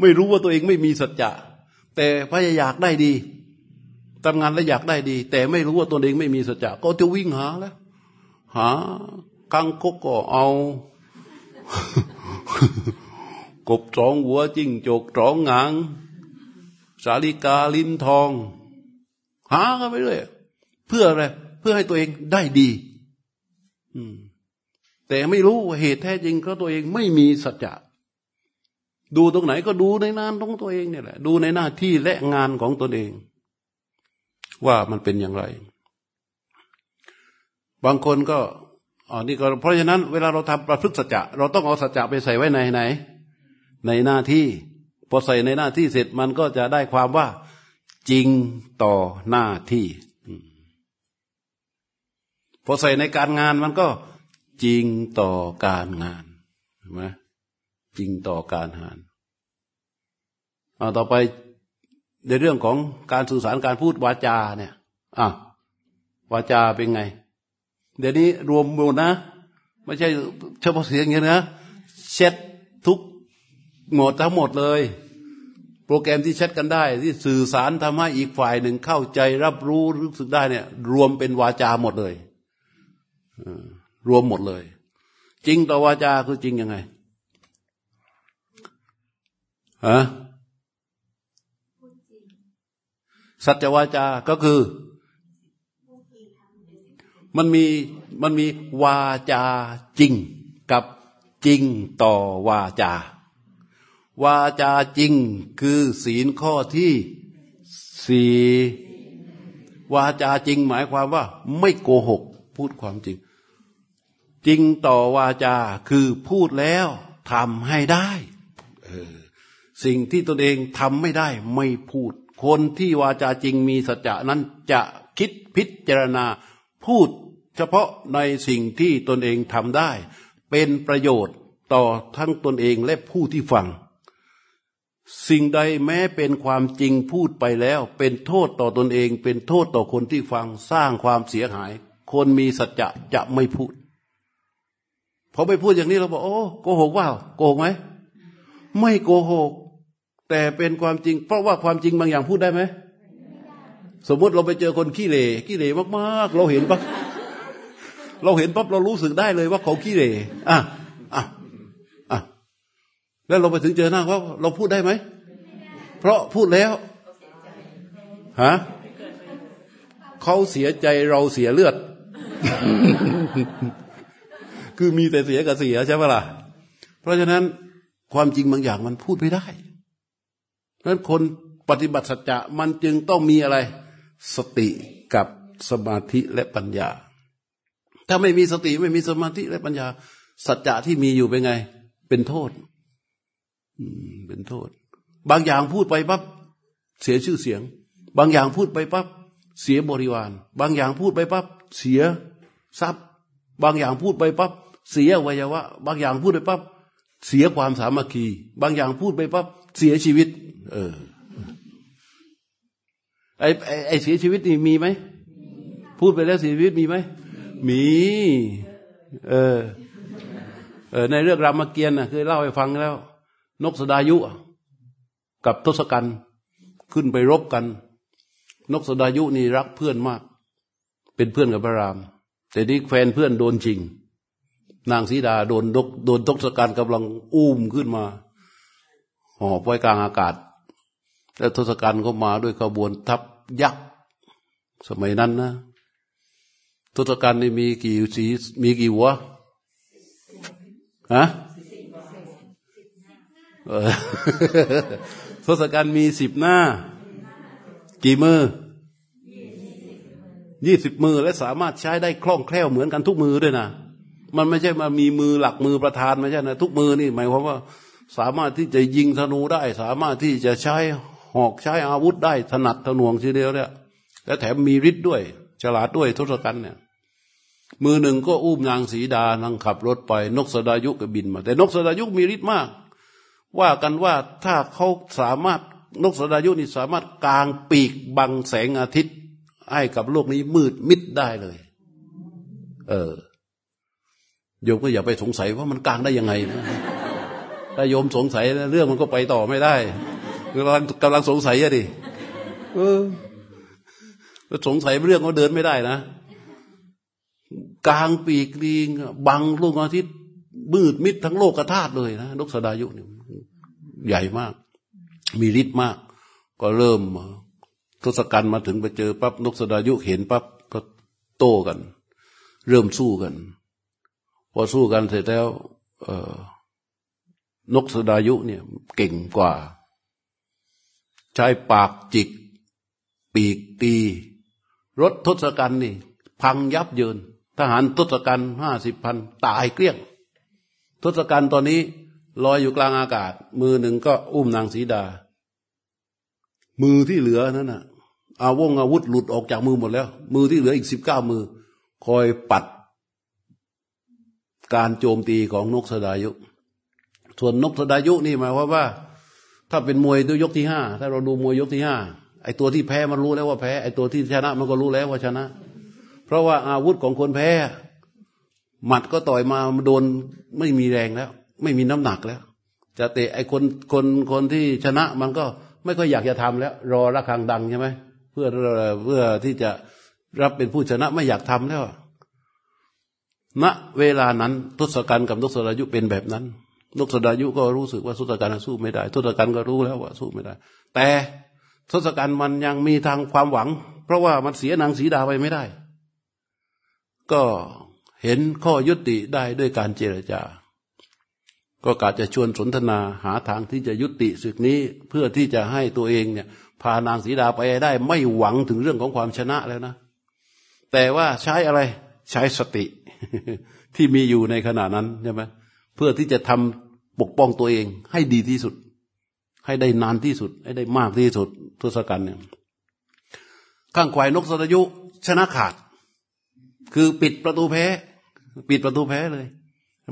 Speaker 1: ไม่รู้ว่าตัวเองไม่มีสัจจะแต่พยายามได้ดีทำงานแล้วอยากได้ดี แต่ไม่รู้ว่าตัวเองไม่มีสัจจะก็จะวิ่งหาแล้ว หา กังกกก็เอา กบสองหัวจิ้งจกสองหาง สาลิกาลิ้นทอง หากันไปเรื่อยเพื่ออะไร เพื่อให้ตัวเองได้ดี อืม แต่ไม่รู้เหตุแท้จริงก็ตัวเองไม่มีสัจจะดูตรงไหนก็ดูในนานของตัวเองเนี่ยแหละ ดูในหน้าที่และงานของตนเอง ว่ามันเป็นอย่างไร บางคนก็ อ๋อนี่ก็เพราะฉะนั้นเวลาเราทำประพฤติสัจจะเราต้องเอาสัจจะไปใส่ไว้ในไหน ในหน้าที่พอใส่ในหน้าที่เสร็จมันก็จะได้ความว่า จริงต่อหน้าที่พอใส่ในการงานมันก็จริงต่อการงานใช่ไหมจริงต่อการงานเอาต่อไปในเรื่องของการสื่อสารการพูดวาจาเนี่ยอะวาจาเป็นไง เดี๋ยวนี้รวมหมดนะ ไม่ใช่เฉพาะเสียงอย่างนี้นะเช็ดทุกหมดทั้งหมดเลย โปรแกรมที่เช็ดกันได้ ที่สื่อสารทำให้อีกฝ่ายหนึ่งเข้าใจรับรู้รู้สึกได้เนี่ย รวมเป็นวาจาหมดเลยรวมหมดเลย จริงต่อวาจาคือจริงยังไงฮะสัจวาจาก็คือ มันมีมันมีวาจาจริงกับจริงต่อวาจา วาจาจริงคือศีลข้อที่สี่วาจาจริงหมายความว่า ไม่โกหก พูดความจริง จริงต่อวาจาคือพูดแล้วทำให้ได้สิ่งที่ตนเองทำไม่ได้ไม่พูด คนที่วาจาจริงมีสัจจะนั้นจะคิดพิจารณาพูด เฉพาะในสิ่งที่ตนเองทำได้ เป็นประโยชน์ต่อทั้งตนเองและผู้ที่ฟัง สิ่งใดแม้เป็นความจริงพูดไปแล้ว เป็นโทษต่อตนเอง เป็นโทษต่อคนที่ฟังสร้างความเสียหาย คนมีสัจจะจะไม่พูดพอไปพูดอย่างนี้เราบอกโอ้โกหกว่าโกหกไหมไม่โกหก แต่เป็นความจริง เพราะว่าความจริงบางอย่างพูดได้ไหมสมมติเราไปเจอคนขี้เหร่ขี้เหร่มากๆ เราเห็นปั๊บ เราเห็นปั๊บเรารู้สึกได้เลยว่าเขาขี้เหร่อะอะอะแล้วเราไปถึงเจอหน้าว่าเราพูดได้ไหม เพราะพูดแล้วฮะเขาเสียใจเราเสียเลือด คือมีแต่เสียกับเสียใช่ไหมล่ะ เพราะฉะนั้นความจริงบางอย่างมันพูดไม่ได้เพราะนั้นคนปฏิบัติสัจจะมันจึงต้องมีอะไร สติกับสมาธิและปัญญา ถ้าไม่มีสติไม่มีสมาธิและปัญญา สัจจะที่มีอยู่เป็นไง เป็นโทษเป็นโทษ บางอย่างพูดไปปั๊บเสียชื่อเสียง บางอย่างพูดไปปั๊บเสียบริวาร บางอย่างพูดไปปั๊บเสียทรัพย์ บางอย่างพูดไปปั๊บเสียวัยวะ บางอย่างพูดไปปั๊บเสียความสามัคคี บางอย่างพูดไปปั๊บเสียชีวิต เออไอไอไอเสียชีวิตนี่มีไหมพูดไปแล้วเสียชีวิตมีไหม มี เออ เออ ในเรื่องรามเกียรติ์นะเคยเล่าให้ฟังแล้ว นกสดายุ กับทศกัณฐ์ขึ้นไปรบกัน นกสดายุนี่รักเพื่อนมาก เป็นเพื่อนกับพระราม แต่นี่แฟนเพื่อนโดนจริง นางสีดาโดนดกโดนตกสการกำลังอุ้มขึ้นมาหอบไว้กลางอากาศ แล้วทศกัณฐ์ก็มาด้วยขบวนทัพยักษ์สมัยนั้นนะ ทศกัณฐ์นี่มีกี่สีมีกี่หัวฮะทศกัณฐ์มีสิบหน้า กี่มือยี่สิบมือและสามารถใช้ได้คล่องแคล่วเหมือนกันทุกมือด้วยนะมันไม่ใช่มามีมือหลักมือประธานไม่ใช่นะทุกมือนี่หมายความว่าสามารถที่จะยิงธนูได้ สามารถที่จะใช้หอกใช้อาวุธได้ถนัดถนวงทีเดียวเนี่ยและแถมมีฤทธิ์ด้วย ฉลาดด้วยทศกัณฐ์เนี่ย มือหนึ่งก็อุ้มนางสีดานั่งขับรถไป นกสดายุก็บินมา แต่นกสดายุมีฤทธิ์มาก ว่ากันว่าถ้าเขาสามารถนกสดายุนี่สามารถกางปีกบังแสงอาทิตย์ ให้กับโลกนี้มืดมิดได้เลย เออโยมก็อย่าไปสงสัยว่ามันกลางได้ยังไงนะถ้าโยมสงสัยเรื่องมันก็ไปต่อไม่ได้กำลังกำลังสงสัยอะดิเออสงสัยเรื่องก็เดินไม่ได้นะ กลางปีกลิงบังลูกอาทิตย์มืดมิดทั้งโลกกระธาตุเลยนะนกสดายุเนี่ยใหญ่มาก มีฤทธิ์มาก ก็เริ่มทศกัณฐ์มาถึงไปเจอปั๊บนกสดายุเห็นปั๊บก็โต้กัน เริ่มสู้กัน พอสู้กันเสร็จแล้วนกสดายุเนี่ยเก่งกว่า ใช้ปากจิก ปีกตีรถทศกัณฐ์นี่ พังยับเยิน ทหารทศกัณฐ์ห้าสิบพันตายเกลี้ยง ทศกัณฐ์ตอนนี้ลอยอยู่กลางอากาศ มือหนึ่งก็อุ้มนางสีดา มือที่เหลือนั้นน่ะ อาวงอาวุธหลุดออกจากมือหมดแล้ว มือที่เหลืออีกสิบเก้ามือ คอยปัด การโจมตีของนกสดายุ ส่วนนกสดายุนี่หมายความว่า ถ้าเป็นมวยด้วยยกที่ห้าถ้าเราดูมวยยกที่ห้าไอตัวที่แพ้มันรู้แล้วว่าแพ้ไอตัวที่ชนะมันก็รู้แล้วว่าชนะ เพราะว่าอาวุธของคนแพ้ หมัดก็ต่อยมาโดนไม่มีแรงแล้ว ไม่มีน้ำหนักแล้ว จะเตะไอ้คนคนคนที่ชนะมันก็ไม่ค่อยอยากจะทำแล้ว รอระฆังดังใช่ไหมเพื่อเพื่อที่จะรับเป็นผู้ชนะไม่อยากทำแล้วณเวลานั้นทศกัณฐ์กับนกสดายุเป็นแบบนั้นนกสดายุก็รู้สึกว่าทศกัณฐ์สู้ไม่ได้ทศกัณฐ์ก็รู้แล้วว่าสู้ไม่ได้ แต่ทศกัณฐ์มันยังมีทางความหวัง เพราะว่ามันเสียนางสีดาไปไม่ได้ ก็เห็นข้อยุติได้ด้วยการเจรจา ก็กาจะชวนสนทนาหาทางที่จะยุติศึกนี้เพื่อที่จะให้ตัวเองเนี่ยพานางสีดาไปได้ ไม่หวังถึงเรื่องของความชนะแล้วนะ แต่ว่าใช้อะไรใช้สติที่มีอยู่ในขณะนั้นใช่ไหมเพื่อที่จะทำปกป้องตัวเองให้ดีที่สุด ให้ได้นานที่สุด ให้ได้มากที่สุดทศกัณฐ์เนี่ยข้างควายนกสรยุชนะขาด คือปิดประตูแพ้ ปิดประตูแพ้เลย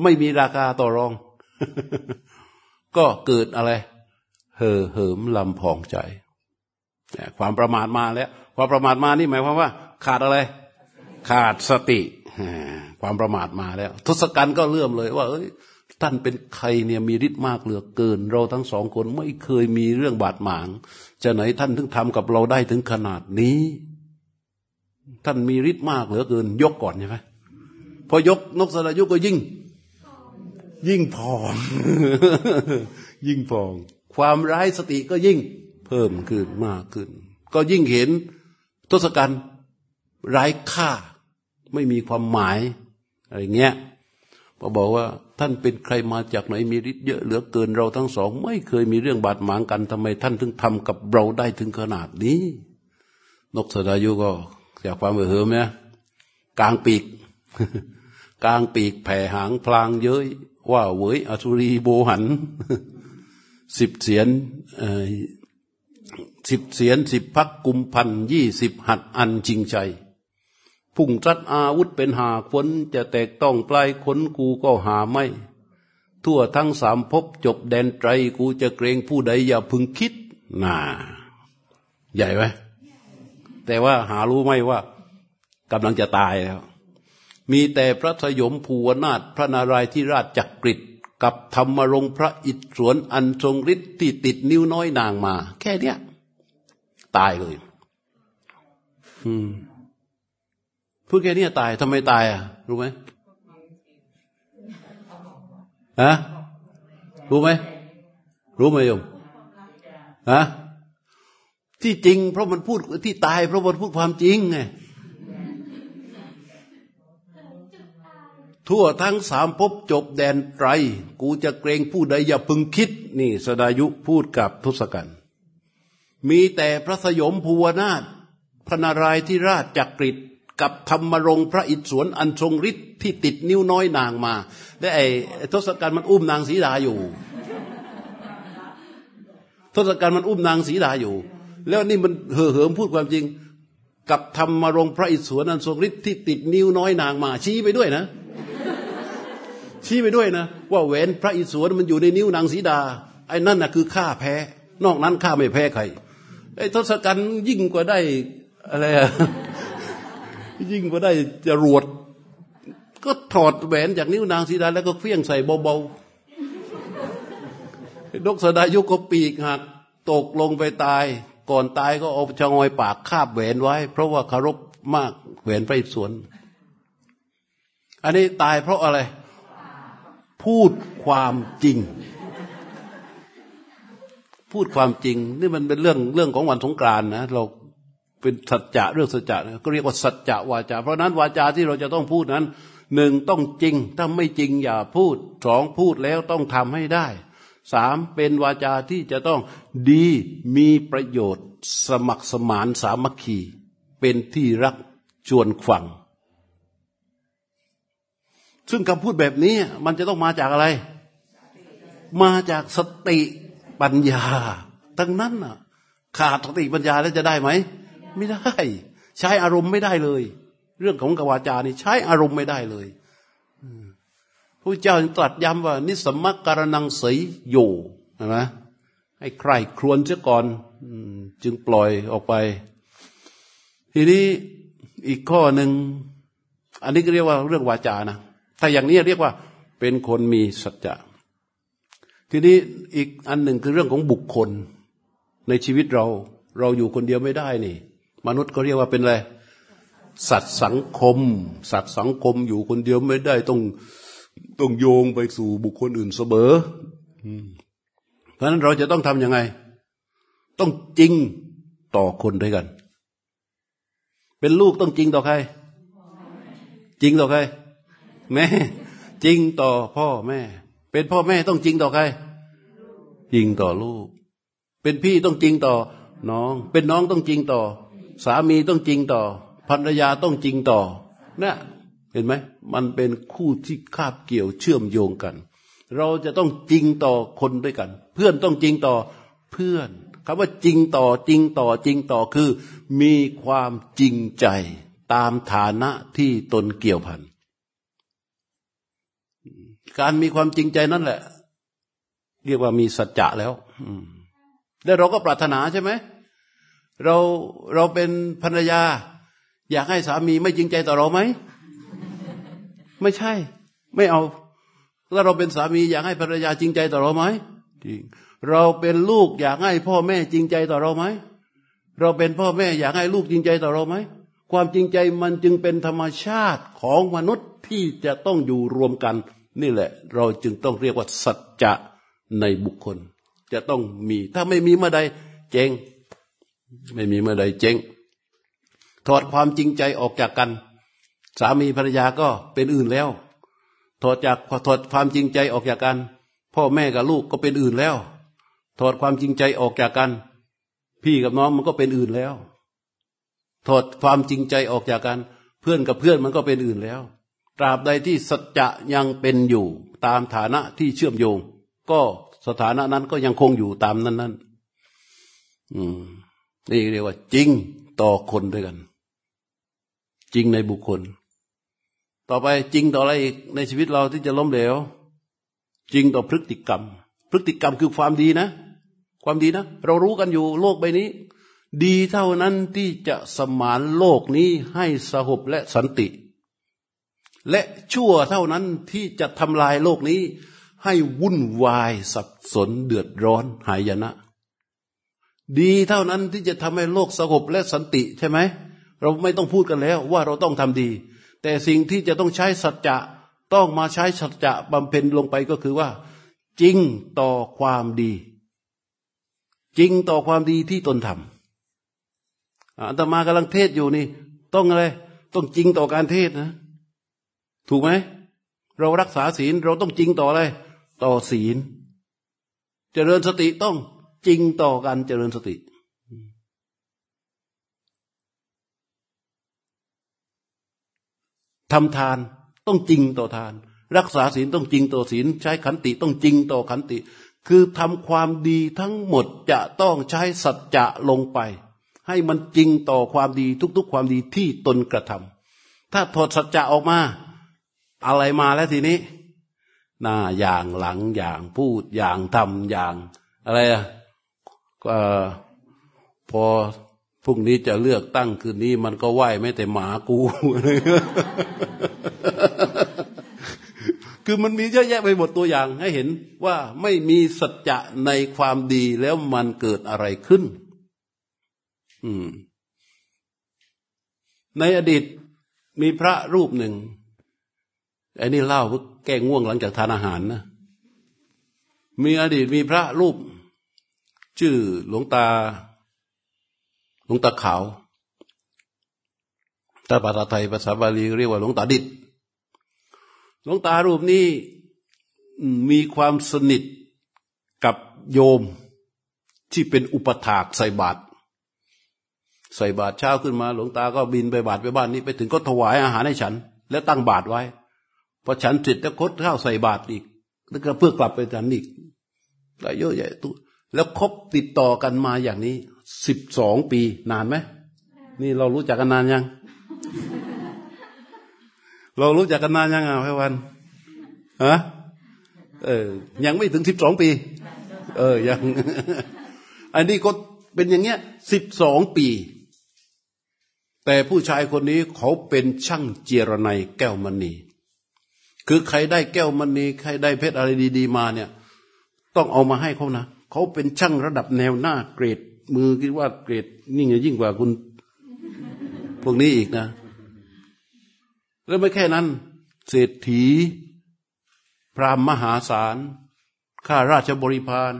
Speaker 1: ไม่มีราคาต่อรอง ก็เกิดอะไร เห่อเหิมลำพองใจ ความประมาทมาแล้ว ความประมาทมานี่หมายความว่า ขาดอะไร ขาดสติความประมาทมาแล้ว ทศกัณฐ์ก็เลื่อมเลยว่า เอ้ยท่านเป็นใครเนี่ยมีฤทธิ์มากเหลือเกิน เราทั้งสองคนไม่เคยมีเรื่องบาดหมาง จะไหนท่านถึงทำกับเราได้ถึงขนาดนี้ ท่านมีฤทธิ์มากเหลือเกิน ยกก่อนใช่ไหมพอยกนกสรายุก็ยิ่ง ยิ่งพอง ยิ่งพอง ความร้ายสติก็ยิ่ง เพิ่มขึ้นมากขึ้น ก็ยิ่งเห็นทศกัณฐ์ร้ายค่า ไม่มีความหมายอะไรเงี้ยพอบอกว่าท่านเป็นใครมาจากไหนมีฤทธิ์เยอะเหลือเกินเราทั้งสอง ไม่เคยมีเรื่องบาดหมางกันทำไมท่านถึงทำกับเราได้ถึงขนาดนี้ นกสดายุก็ จากความเหือมเนี่ยกลางปีก กลางปีกแผ่หางพลางเย้ยว่าเวยอสุรีโบหันสิบเสียนสิบเสียนสิบพักกุมพันยี่สิบหัดอันจริงใจพุ่งจัดอาวุธเป็นหาคนจะแตกต้องปลายขนกูก็หาไม่ ทั่วทั้งสามภพจบแดนไตรกูจะเกรงผู้ใดอย่าพึงคิดน่า ใหญ่ไหม แต่ว่าหารู้ไหมว่ากำลังจะตายแล้ว มีแต่พระสยมภูวนาถพระนารายณ์ที่ราชจักริดกับธรรมรงพระอิศวรอันทรงฤทธิ์ที่ติดนิ้วน้อยนางมา แค่เนี้ยตายเลย อืมพูดแค่นี้ตายทำไมตายอะ รู้ไหมฮะรู้ไหมรู้ไหมโยมฮะ ที่จริง เพราะมันพูดที่ตาย เพราะมันพูดความจริงไงทั่วทั้งสามภพจบแดนไตร กูจะเกรงผู้ใดอย่าพึงคิด นี่สดายุพูดกับทศกัณฐ์มีแต่พระสยมภูวนาถพระนารายที่ราชจักริดกับธรรมรงพระอิศวรอันทรงฤทธิ์ที่ติดนิ้วน้อยนางมาและไอ้ทศกัณฐ์มันอุ้มนางสีดาอยู่ ทศกัณฐ์มันอุ้มนางสีดาอยู่ แล้วนี่มันเห่อเหิมพูดความจริง กับธรรมรงพระอิศวรอันทรงฤทธิ์ที่ติดนิ้วน้อยนางมาชี้ไปด้วยนะ ชี้ไปด้วยนะ ว่าแหวนพระอิศวรมันอยู่ในนิ้วนางสีดา ไอ้นั่นน่ะคือข้าแพ้ นอกนั้นข้าไม่แพ้ใครไอ้ทศกัณฐ์ยิ่งกว่าได้อะไรอะยิ่งกว่าได้จรวด ก็ถอดแหวนจากนิ้วนางสีดาแล้วก็เฟี้ยงใส่เบาๆดกสดายุก็ปีกหักตกลงไปตาย ก่อนตายก็เอาชะงอยปากคาบแหวนไว้ เพราะว่าคารพมากแหวนไปสวน อันนี้ตายเพราะอะไร พูดความจริง พูดความจริง นี่มันเป็นเรื่องเรื่องของวันสงกรานนะ เราเป็นสัจจะเรื่องสัจจะก็เรียกว่าสัจจะวาจา เพราะนั้นวาจาที่เราจะต้องพูดนั้นหนึ่งต้องจริง ถ้าไม่จริงอย่าพูดสองพูดแล้วต้องทำให้ได้ สามเป็นวาจาที่จะต้องดีมีประโยชน์ สมัครสมานสามัคคี เป็นที่รักชวนฟัง ซึ่งคำพูดแบบนี้มันจะต้องมาจากอะไร มาจากสติปัญญา ทั้งนั้นน่ะ ขาดสติปัญญาแล้วจะได้ไหม ไม่ได้ ใช้อารมณ์ไม่ได้เลย เรื่องของกวาจานี่ใช้อารมณ์ไม่ได้เลย พระเจ้าตรัสย้ำว่า นิสมักการนังสีอยู่ใช่ไหมให้ใครครวนเสียก่อนจึงปล่อยออกไป ทีนี้อีกข้อหนึ่ง อันนี้ก็เรียกว่าเรื่องวาจานะถ้าอย่างนี้เรียกว่า เป็นคนมีสัจจะทีนี้อีกอันหนึ่งคือเรื่องของบุคคล ในชีวิตเรา เราอยู่คนเดียวไม่ได้นี่ มนุษย์ก็เรียกว่าเป็นอะไรสัตว์สังคม สัตว์สังคมอยู่คนเดียวไม่ได้ต้อง ต้องโยงไปสู่บุคคลอื่นเสมอเพราะฉะนั้นเราจะต้องทำยังไง ต้องจริงต่อคนด้วยกัน เป็นลูกต้องจริงต่อใคร จริงต่อใคร แม่ จริงต่อพ่อแม่ เป็นพ่อแม่ต้องจริงต่อใคร จริงต่อลูก เป็นพี่ต้องจริงต่อน้อง เป็นน้องต้องจริงต่อ สามีต้องจริงต่อภรรยาต้องจริงต่อนะ เห็นไหมมันเป็นคู่ที่คาบเกี่ยวเชื่อมโยงกัน เราจะต้องจริงต่อคนด้วยกัน เพื่อนต้องจริงต่อเพื่อนคำว่าจริงต่อจริงต่อจริงต่อคือ มีความจริงใจตามฐานะที่ตนเกี่ยวพัน การมีความจริงใจนั่นแหละ เรียกว่ามีสัจจะแล้วแล้วเราก็ปรารถนาใช่ไหมเราเราเป็นภรรยา อยากให้สามีไม่จริงใจต่อเราไหม ไม่ใช่ ไม่เอา แล้วเราเป็นสามีอยากให้ภรรยาจริงใจต่อเราไหมจริงเราเป็นลูกอยากให้พ่อแม่จริงใจต่อเราไหมเราเป็นพ่อแม่อยากให้ลูกจริงใจต่อเราไหมความจริงใจมันจึงเป็นธรรมชาติของมนุษย์ที่จะต้องอยู่รวมกัน นี่แหละ เราจึงต้องเรียกว่าสัจจะในบุคคล จะต้องมี ถ้าไม่มีเมื่อใดเจงไม่มีเมื่อใดเจ๊งถอดความจริงใจออกจากกัน สามีภรรยาก็เป็นอื่นแล้ว ถอดจากถอดความจริงใจออกจากกัน พ่อแม่กับลูกก็เป็นอื่นแล้ว ถอดความจริงใจออกจากกัน พี่กับน้องมันก็เป็นอื่นแล้ว ถอดความจริงใจออกจากกัน เพื่อนกับเพื่อนมันก็เป็นอื่นแล้ว ตราบใดที่สัจจะยังเป็นอยู่ตามฐานะที่เชื่อมโยง ก็สถานะนั้นก็ยังคงอยู่ตามนั้นนั้นอืมนี่เรียกว่า จริงต่อคนด้วยกัน จริงในบุคคล ต่อไปจริงต่ออะไรอีกในชีวิตเราที่จะล้มเหลว จริงต่อพฤติกรรม พฤติกรรมคือความดีนะ ความดีนะ เรารู้กันอยู่โลกใบนี้ ดีเท่านั้นที่จะสมานโลกนี้ให้สหบและสันติ และชั่วเท่านั้นที่จะทำลายโลกนี้ ให้วุ่นวายสับสนเดือดร้อนหายนะ ดีเท่านั้นที่จะทำให้โลกสงบและสันติใช่ไหมเราไม่ต้องพูดกันแล้วว่าเราต้องทำดี แต่สิ่งที่จะต้องใช้สัจจะต้องมาใช้สัจจะบำเพ็ญลงไปก็คือว่า จริงต่อความดี จริงต่อความดีที่ตนทำอาตมากำลังเทศอยู่นี่ ต้องอะไร ต้องจริงต่อการเทศนะ ถูกไหม เรารักษาศีลเราต้องจริงต่ออะไร ต่อศีล เจริญสติต้องจริงต่อการเจริญสติ ทำทานต้องจริงต่อทาน รักษาศีลต้องจริงต่อศีล ใช้ขันติต้องจริงต่อขันติ คือทำความดีทั้งหมดจะต้องใช้สัจจะลงไป ให้มันจริงต่อความดีทุก ๆ ความดีที่ตนกระทำถ้าถอดสัจจะออกมา อะไรมาแล้วทีนี้หน้าอย่างหลังอย่างพูดอย่างทำอย่าง อะไรอะพอ พรุ่งนี้จะเลือกตั้งคืนนี้มันก็ไหวไม่แต่หมากูคือมันมีเยอะแยะไปหมดตัวอย่างให้เห็นว่าไม่มีสัจจะในความดีแล้วมันเกิดอะไรขึ้น อืม ในอดีตมีพระรูปหนึ่งไอ้นี่เล่าเพื่อแก้ง่วงหลังจากทานอาหารนะมีอดีตมีพระรูป ชื่อหลวงตา หลวงตาขาวถ้าภาษาไทยภาษาบาลีเรียกว่าหลวงตาดิดหลวงตารูปนี้มีความสนิทกับโยมที่เป็นอุปถากใส่บาตรใส่บาตรเช้าขึ้นมาหลวงตาก็บินไปบาตรไปบ้านนี้ไปถึงก็ถวายอาหารให้ฉัน แล้วตั้งบาตรไว้พอฉันเสร็จแล้วคดข้าวใส่บาตรอีก แล้วก็เพื่อกลับไปฉันอีกหลายเยอะแยะตัวแล้วคบติดต่อกันมาอย่างนี้ สิบสองปีนานไหมนี่เรารู้จักกันนานยัง เรารู้จักกันนานยังอะพี่วันฮะเออ ยังไม่ถึงสิบสองปี เออยัง อันนี้ก็เป็นอย่างเงี้ยสิบสองปี แต่ผู้ชายคนนี้เขาเป็นช่างเจรไนแก้วมณีคือใครได้แก้วมณีใครได้เพชรอะไรดี ๆ มาเนี่ย ต้องเอามาให้เขานะเขาเป็นช่างระดับแนวหน้าเกรด มือคิดว่าเกรดนี่งยิ่งกว่าคุณ พวกนี้อีกนะ แล้วไม่แค่นั้น เศรษฐี พรามมหาศาลข้าราชบริพาร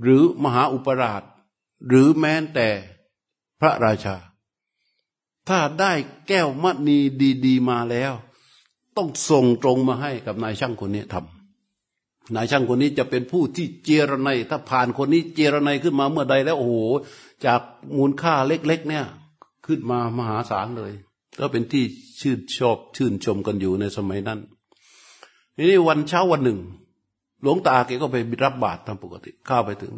Speaker 1: หรือมหาอุปราช หรือแม้แต่พระราชา ถ้าได้แก้วมณีดี ๆ มาแล้ว ต้องส่งตรงมาให้กับนายช่างคนนี้ทำ นายช่างคนนี้จะเป็นผู้ที่เจรไนถ้าผ่านคนนี้เจรไนขึ้นมาเมื่อใดแล้วโอ้โหจากมูลค่าเล็ก ๆ เนี่ย ขึ้นมามหาศาลเลย ก็เป็นที่ชื่นชอบชื่นชมกันอยู่ในสมัยนั้นทีนี้วันเช้าวันหนึ่ง หลวงตาแกก็ไปรับบาตรตามปกติเข้าไปถึง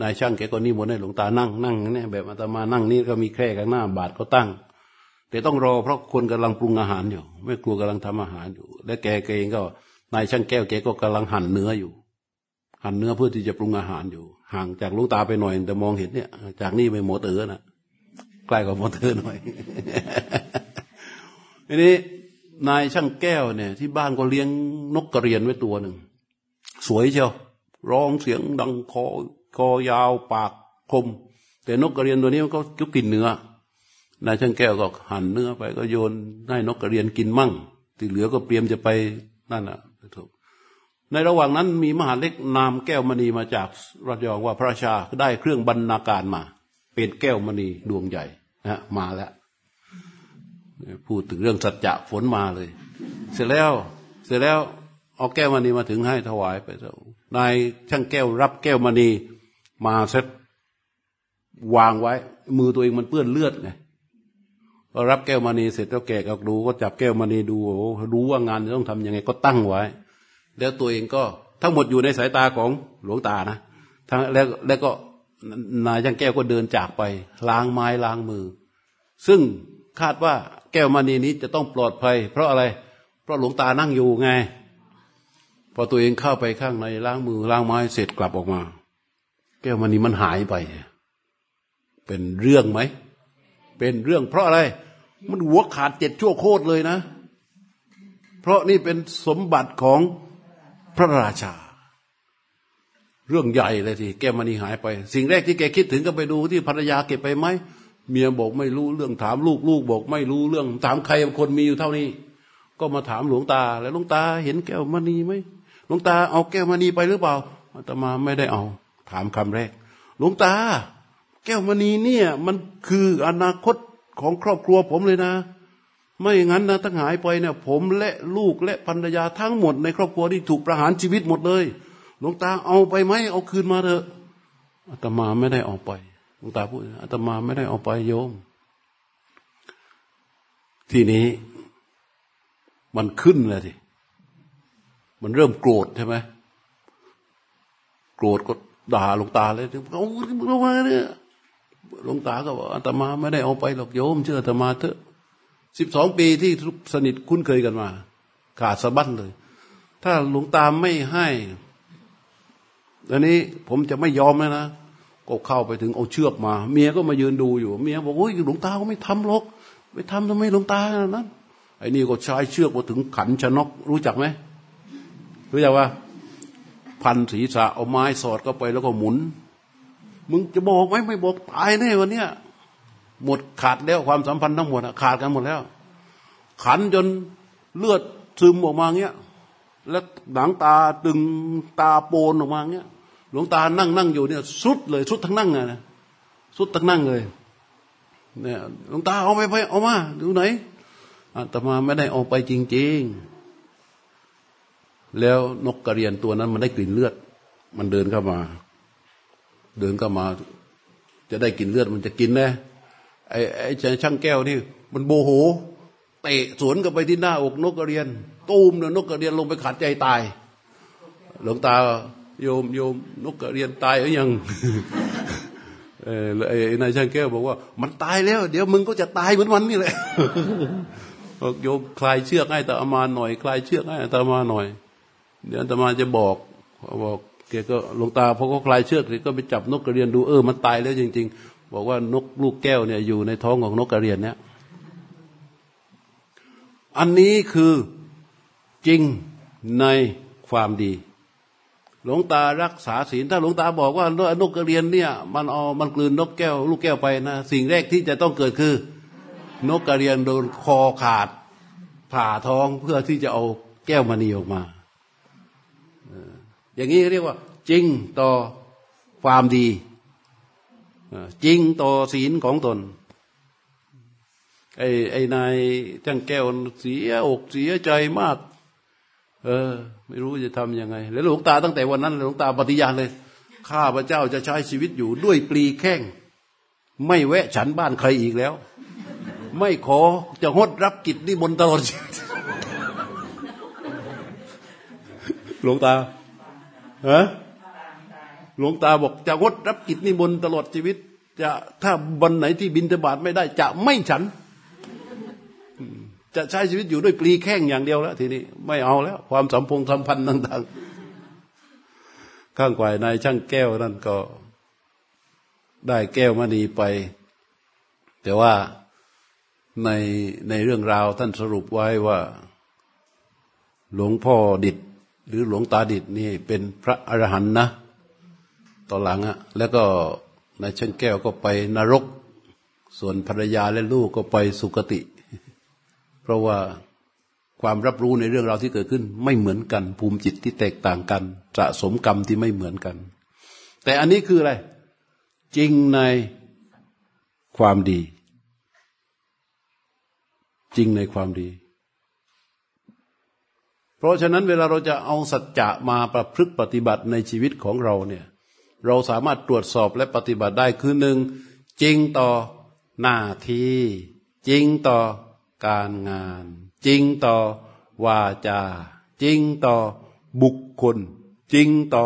Speaker 1: นายช่างแกก็นิมนต์ให้หลวงตานั่งนั่งเนี่ยแบบอาตมานั่งนี่ก็มีแคร่ข้างหน้าบาตรก็ตั้ง แต่ต้องรอเพราะคนกำลังปรุงอาหารอยู่ไม่กลัวกำลังทำอาหารอยู่ และแกเองก็ นายช่างแก้วแกก็กำลังหั่นเนื้ออยู่ หั่นเนื้อเพื่อที่จะปรุงอาหารอยู่ ห่างจากลูกตาไปหน่อย แต่มองเห็นเนี่ย จากนี่ไปหมดเต๋อนะใกล้กับหมดเต๋อหน่อยทีนี้นายช่างแก้วเนี่ย ที่บ้านก็เลี้ยงนกกระเรียนไว้ตัวหนึ่ง สวยเชียวร้องเสียงดังคอคอยาวปากคม แต่นกกระเรียนตัวนี้มันก็กินเนื้อนายช่างแก้วก็หั่นเนื้อไปก็โยนให้นกกระเรียนกินมั่งที่เหลือก็เตรียมจะไปนั่นอะ ในระหว่างนั้นมีมหาเล็กนามแก้วมณีมาจากรัยองว่าพระราชาได้เครื่องบรรณาการมา เป็นแก้วมณีดวงใหญ่นะมาแล้วพูดถึงเรื่องสัจจะฝนมาเลย เสร็จแล้ว เสร็จแล้วเอาแก้วมณีมาถึงให้ถวายไปนายช่างแก้วรับแก้วมณีมาเสร็จวางไว้ มือตัวเองมันเปื้อนเลือดไงพอรับแก้วมณีเสร็จแล้วแกก็ดูก็จับแก้วมณีดูโอ้รู้ว่างานจะต้องทํำยังไงก็ตั้งไว้ แล้วตัวเองก็ทั้งหมดอยู่ในสายตาของหลวงตานะทั้งแล้วแล้วก็นายช่างแก้วก็เดินจากไป ล้างไม้ล้างมือ ซึ่งคาดว่าแก้วมณีนี้จะต้องปลอดภัย เพราะอะไร เพราะหลวงตานั่งอยู่ไง พอตัวเองเข้าไปข้างในล้างมือล้างไม้เสร็จกลับออกมา แก้วมณีมันหายไป เป็นเรื่องไหม เป็นเรื่องเพราะอะไร มันหัวขาดเจ็ดชั่วโคตรเลยนะ เพราะนี่เป็นสมบัติของ พระราชา เรื่องใหญ่เลยทีแกมันนี่หายไป สิ่งแรกที่แกคิดถึงก็ไปดูที่ภรรยาเก็บไปไหมเมียบอกไม่รู้เรื่องถามลูกลูกบอกไม่รู้เรื่อง ถามใครคนมีอยู่เท่านี้ ก็มาถามหลวงตา แล้วหลวงตาเห็นแก้วมณีไหมหลวงตาเอาแก้วมณีไปหรือเปล่าอาตมาไม่ได้เอา ถามคำแรก หลวงตา แก้วมณีเนี่ย มันคืออนาคตของครอบครัวผมเลยนะ ไม่งั้นนะถ้าหายไปเนี่ยผมและลูกและภรรยาทั้งหมดในครอบครัวที่ถูกประหารชีวิตหมดเลยหลวงตาเอาไปไหมเอาคืนมาเถอะอาตมาไม่ได้เอาไปหลวงตาพูดอาตมาไม่ได้เอาไปโยม ทีนี้ มันขึ้นเลยทีมันเริ่มโกรธใช่ไหมโกรธก็ด่าหลวงตาเลยเอาลงมาเนี่ยหลวงตาก็บอกอาตมาไม่ได้เอาไปหรอกโยม เชื่ออาตมาเถอะ สิบสองปีที่สนิทคุ้นเคยกันมา ขาดสะบั้นเลย ถ้าหลวงตาไม่ให้อันนี้ผมจะไม่ยอมเลยนะก็เข้าไปถึงเอาเชือกมา เมียก็มายืนดูอยู่ เมียบอกโอ้ยหลวงตาก็ไม่ทำหรอกไปทำทำไมหลวงตานั้นไอ้นี่ก็ใช้เชือกมาถึงขันชนก รู้จักไหมรู้จักว่า พันศีรษะเอาไม้สอดเข้าไปแล้วก็หมุน มึงจะบอกไหมไม่บอกตายแน่วันเนี้ย หมดขาดแล้วความสัมพันธ์ทั้งหมดขาดกันหมดแล้ว ขันจนเลือดซึมออกมาเงี้ย แล้วหนังตาตึงตาโปนออกมาเงี้ย หลวงตานั่งนั่งอยู่เนี่ย สุดเลยสุดทั้งนั่งไงนะสุดทั้งนั่งเลยเนี่ยหลวงตาเอาไปไปเอามาดูไหนอาตมาไม่ได้เอาไปจริง ๆ แล้วนกกระเรียนตัวนั้นมันได้กลิ่นเลือด มันเดินเข้ามา เดินเข้ามา จะได้กลิ่นเลือดมันจะกินแน่ ไอ้ไอ้ช่างแก้วนี่ มันโบโหเตะสวนกับไปที่หน้าอกนกกระเรียน ตูมเนี่ยนกกระเรียนลงไปขาดใจตาย หลวงตาโยมโยมนกกระเรียนตายหรือยังเออไอ้นายช่างแก้วบอกว่า มันตายแล้ว เดี๋ยวมึงก็จะตายเหมือนมันนี่แหละบอกโยมคลายเชือกให้ต่อามาหน่อย คลายเชือกให้ต่อามาหน่อย เดี๋ยวแต่มาจะบอกบอกแกก็ลงตาพอเขาคลายเชือกก็ไปจับนกกระเรียนดูเออมันตายแล้วจริง ๆ บอกว่านกลูกแก้วเนี่ยอยู่ในท้องของนกกระเรียนเนี่ย อันนี้คือจริงในความดี หลวงตารักษาศีลถ้าหลวงตาบอกว่านกกระเรียนเนี่ย มันเอามันกลืนนกแก้ว ลูกแก้วไปนะสิ่งแรกที่จะต้องเกิดคือ นกกระเรียนโดนคอขาด ผ่าท้องเพื่อที่จะเอาแก้วมณีออกมาอย่างนี้เรียกว่า จริงต่อความดี จริงต่อศีลของตน ไอ้ไอ้นายจังแก้วเสียอกเสียใจมาก เออ ไม่รู้จะทํำยังไง แล้วหลวงตาตั้งแต่วันนั้นหลวงตาปฏิญาณเลยข้าพระเจ้าจะใช้ชีวิตอยู่ด้วยปลีแข้ง ไม่แวะฉันบ้านใครอีกแล้ว ไม่ขอจะงดรับกิจนิมนต์ตลอดชีวิตหลวงตาฮะ หลวงตาบอกจะงดรับกิจนิมนต์ตลอดชีวิต จะถ้าวันไหนที่บินทบาทไม่ได้จะไม่ฉัน จะใช้ชีวิตอยู่ด้วยปลีแข้งอย่างเดียวแล้วทีนี้ไม่เอาแล้ว ความสัมพงสัมพันธ์ต่างๆ ข้างกวายนายช่างแก้วนั่นก็ได้แก้วมณีไป แต่ว่าในในเรื่องราวท่านสรุปไว้ว่า หลวงพ่อดิดหรือหลวงตาดิดนี่เป็นพระอรหันต์นะ ต่อหลังอะแล้วก็นายช่างแก้วก็ไปนรก ส่วนภรรยาและลูกก็ไปสุคติ เพราะว่าความรับรู้ในเรื่องราวที่เกิดขึ้นไม่เหมือนกัน ภูมิจิตที่แตกต่างกันสะสมกรรมที่ไม่เหมือนกัน แต่อันนี้คืออะไร จริงในความดี จริงในความดี เพราะฉะนั้นเวลาเราจะเอาสัจจะมาประพฤติปฏิบัติในชีวิตของเราเนี่ย เราสามารถตรวจสอบและปฏิบัติได้คือหนึ่งจริงต่อหน้าที่ จริงต่อการงาน จริงต่อวาจา จริงต่อบุคคล จริงต่อ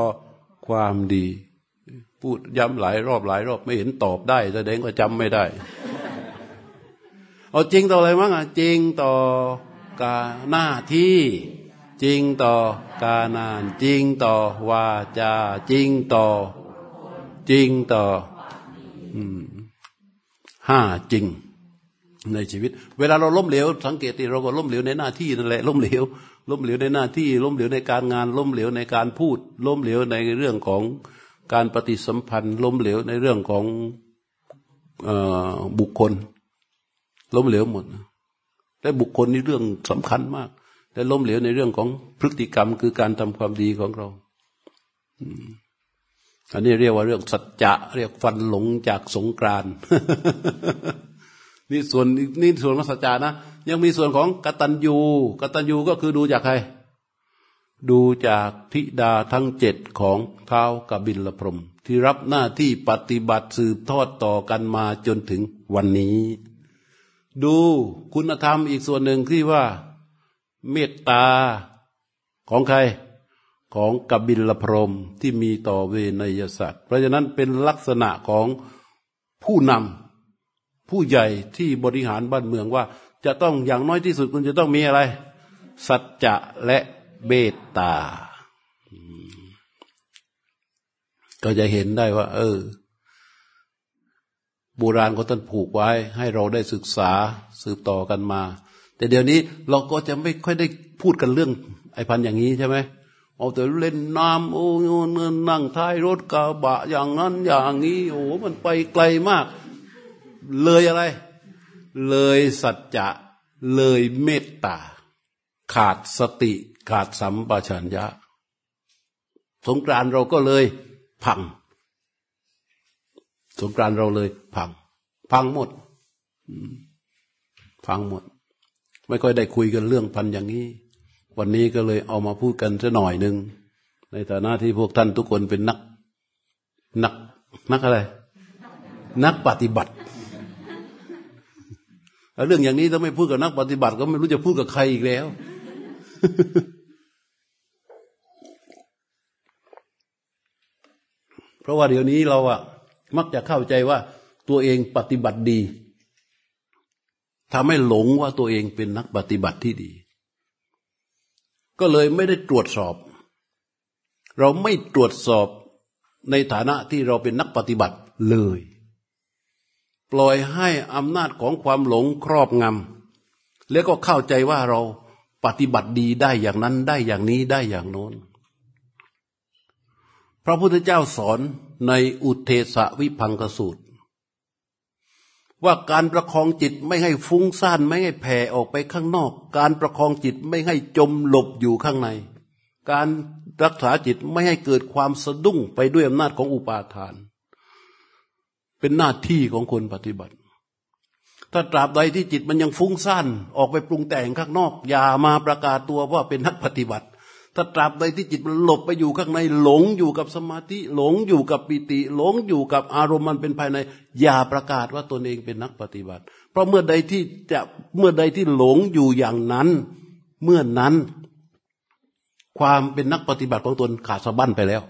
Speaker 1: ความดี พูดย้ำหลายรอบหลายรอบไม่เห็นตอบได้แสดงว่าจำไม่ได้เอาจริงต่ออะไรมั้งอะจริงต่อการหน้าที่ จริงต่อการงาน จริงต่อวาจา จริงต่อ จริงต่อห้าจริงในชีวิต เวลาเราล้มเหลว สังเกตที่เราก็ล้มเหลวในหน้าที่นั่นแหละล้มเหลวล้มเหลวในหน้าที่ ล้มเหลวในการงานล้มเหลวในการพูด ล้มเหลวในเรื่องของการปฏิสัมพันธ์ ล้มเหลวในเรื่องของบุคคล ล้มเหลวหมดและบุคคลนี่เรื่องสำคัญมากและล้มเหลวในเรื่องของพฤติกรรมคือการทำความดีของเราอั อันนี้เรียกว่าเรื่องสัจจะเรียกฟันหลงจากสงกรานนี่ส่วนนี่ส่วนของสัจจะนะ ยังมีส่วนของกตัญญูกตัญญูก็คือดูจากใคร ดูจากธิดาทั้งเจ็ดของเท้ากบิลพรม ที่รับหน้าที่ปฏิบัติสืบทอดต่อกันมาจนถึงวันนี้ ดูคุณธรรมอีกส่วนหนึ่งที่ว่า เมตตาของใคร ของกบิลพรมที่มีต่อเวนยสัตว์ เพราะฉะนั้นเป็นลักษณะของผู้นำผู้ใหญ่ที่บริหารบ้านเมืองว่า จะต้องอย่างน้อยที่สุดคุณจะต้องมีอะไร สัจจะและเบตตา ก็จะเห็นได้ว่า เออโบราณเขาท่านผูกไว้ ให้เราได้ศึกษาสืบต่อกันมา แต่เดี๋ยวนี้เราก็จะไม่ค่อยได้พูดกันเรื่องไอ้พันอย่างนี้ใช่ไหม เอาแต่เล่นน้ำโอ้เนินนั่งท้ายรถกระบะอย่างนั้นอย่างนี้โอ้มันไปไกลมาก เลยอะไร เลยสัจจะ เลยเมตตา ขาดสติ ขาดสัมปชัญญะ สงกรานเราก็เลยพัง สงกรานเราเลยพัง พังหมดพังหมด ไม่ค่อยได้คุยกันเรื่องพันอย่างนี้ วันนี้ก็เลยเอามาพูดกันสัหน่อยหนึ่งในฐานะที่พวกท่านทุกคนเป็นนัก นัก นักอะไร นักปฏิบัติเรื่องอย่างนี้ถ้าไม่พูดกับนักปฏิบัติ ก็ไม่รู้จะพูดกับใครอีกแล้ว เพราะว่าเดี๋ยวนี้เราอะมักจะเข้าใจว่าตัวเองปฏิบัติดีทำให้หลงว่าตัวเองเป็นนักปฏิบัติที่ดี ก็เลยไม่ได้ตรวจสอบ เราไม่ตรวจสอบในฐานะที่เราเป็นนักปฏิบัติเลย ปล่อยให้อำนาจของความหลงครอบงำแล้วก็เข้าใจว่าเราปฏิบัติดีได้อย่างนั้นได้อย่างนี้ได้อย่างโน้น พระพุทธเจ้าสอนในอุเทสวิพังกสูตร ว่าการประคองจิตไม่ให้ฟุ้งซ่านไม่ให้แผ่ออกไปข้างนอก การประคองจิตไม่ให้จมหลบอยู่ข้างใน การรักษาจิตไม่ให้เกิดความสะดุ้งไปด้วยอำนาจของอุปาทาน เป็นหน้าที่ของคนปฏิบัติ ถ้าตราบใดที่จิตมันยังฟุ้งซ่านออกไปปรุงแต่งข้างนอก อย่ามาประกาศตัวว่าเป็นนักปฏิบัติ ถ้าตราบใดที่จิตมันหลบไปอยู่ข้างในหลงอยู่กับสมาธิหลงอยู่กับปิติ หลงอยู่กับอารมณ์มันเป็นภายใน อย่าประกาศว่าตนเองเป็นนักปฏิบัติ เพราะเมื่อใดที่จะเมื่อใดที่หลงอยู่อย่างนั้น เมื่อนั้น ความเป็นนักปฏิบัติของตนขาดสะบั้นไปแล้ว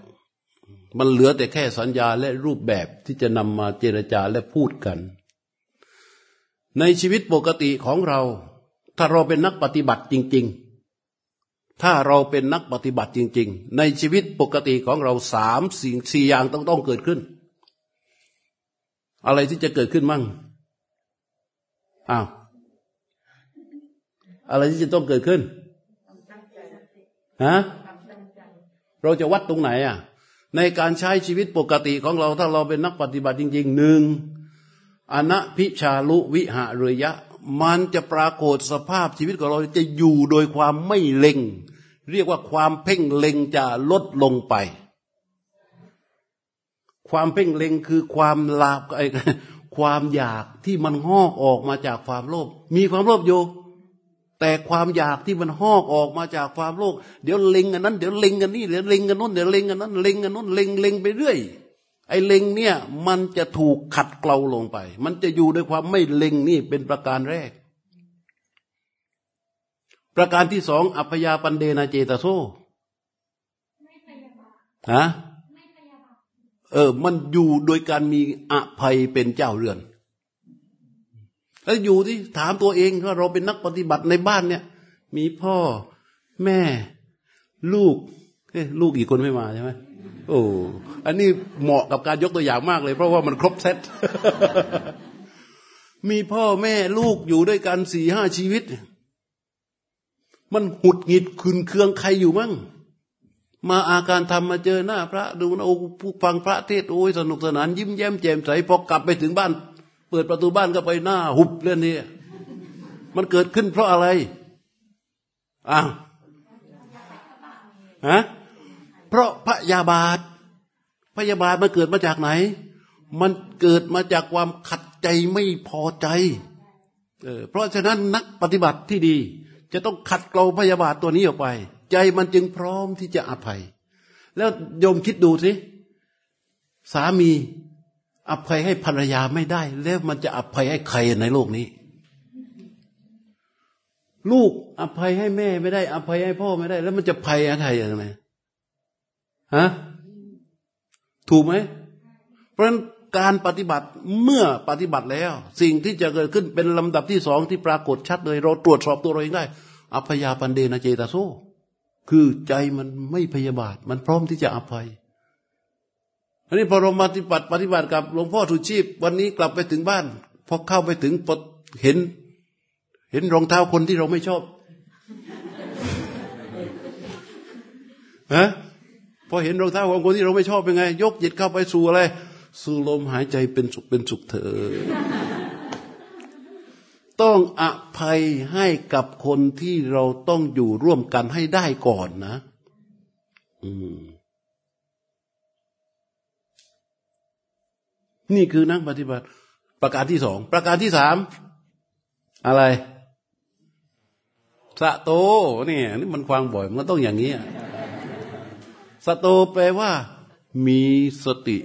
Speaker 1: มันเหลือแต่แค่สัญญาและรูปแบบที่จะนำมาเจรจาและพูดกัน ในชีวิตปกติของเรา ถ้าเราเป็นนักปฏิบัติจริง ๆ ถ้าเราเป็นนักปฏิบัติจริง ๆ ในชีวิตปกติของเราสามสิ่งสี่อย่างต้องต้องเกิดขึ้น อะไรที่จะเกิดขึ้นมั่งอ้าวอะไรที่จะต้องเกิดขึ้นฮะเราจะวัดตรงไหนอะ ในการใช้ชีวิตปกติของเราถ้าเราเป็นนักปฏิบัติจริงๆหนึ่งอนัพิชาลุวิหะเรยะ มันจะปรากฏสภาพชีวิตของเราจะอยู่โดยความไม่เล็ง เรียกว่าความเพ่งเล็งจะลดลงไป ความเพ่งเล็งคือความลาบไอความอยากที่มันหอกออกมาจากความโลภมีความโลภอยู่แต่ความอยากที่มันหอกออกมาจากความโลภเดี๋ยวเล็งกันนั้นเดี๋ยวเล็งกันนี่เดี๋ยวเล็งกันนู้นเดี๋ยวเล็งกันนั้นเล็งกันนู้นเล็งเล็งไปเรื่อยไอ้เล็งเนี่ยมันจะถูกขัดเกลาลงไป มันจะอยู่ด้วยความไม่เล็งนี่เป็นประการแรก ประการที่สองอัพยาปันเดนาเจตโซฮะเออ มันอยู่โดยการมีอภัยเป็นเจ้าเรือน แล้วอยู่ที่ถามตัวเองว่าเราเป็นนักปฏิบัติในบ้านเนี่ย มีพ่อแม่ ลูกเอ้ลูกอีกคนไม่มาใช่ไหมโอ้อันนี้เหมาะกับการยกตัวอย่างมากเลย เพราะว่ามันครบเซตมีพ่อแม่ลูกอยู่ด้วยกันสี่ห้าชีวิต มันหุดหงิดคืนเคืองใครอยู่มั่ง มาอาการทำมาเจอหน้า พระดูนะโอ้ผู้ฟังพระเทศโอ้ยสนุกสนาน ยิ้มแย้มแจ่มใสพอกลับไปถึงบ้าน เปิดประตูบ้านก็ไปหน้า หุบเรื่องนี้มันเกิดขึ้นเพราะอะไรอ้าวฮะเพราะพระยาบาทพยาบาทมันเกิดมาจากไหน มันเกิดมาจากความขัดใจไม่พอใจเออเพราะฉะนั้นนักปฏิบัติที่ดี จะต้องขัดเกลาพยาบาทตัวนี้ออกไป ใจมันจึงพร้อมที่จะอภัย แล้วโยมคิดดูสิสามีอภัยให้ภรรยาไม่ได้ แล้วมันจะอภัยให้ใครในโลกนี้ ลูกอภัยให้แม่ไม่ได้ อภัยให้พ่อไม่ได้ แล้วมันจะภัยอะไรยังไงฮะถูกไหมเพราะฉะนั้น การปฏิบัติเมื่อปฏิบัติแล้ว สิ่งที่จะเกิดขึ้นเป็นลำดับที่สองที่ปรากฏชัดเลยเราตรวจสอบตัวเราเองได้อภยาปันเดนะเจตาโซคือใจมันไม่พยาบาท มันพร้อมที่จะอภัยอันนี้พอเราปฏิบัติปฏิบัติกับหลวงพ่อสุชีพ วันนี้กลับไปถึงบ้านพอเข้าไปถึงพอเห็น เห็นรองเท้าคนที่เราไม่ชอบฮะพอเห็นรองเท้าของคนที่เราไม่ชอบเป็นไง ยกจิตเข้าไปสู่อะไร สู่ลมหายใจเป็นสุขเป็นสุขเถอต้องอภัยให้กับคนที่เราต้องอยู่ร่วมกันให้ได้ก่อนนะ อืม นี่คือนักปฏิบัติ ประการที่สอง ประการที่สาม อะไรสะโตนี่นี่มันความบ่อย มันต้องอย่างนี้สะโตแปลว่า มีสติ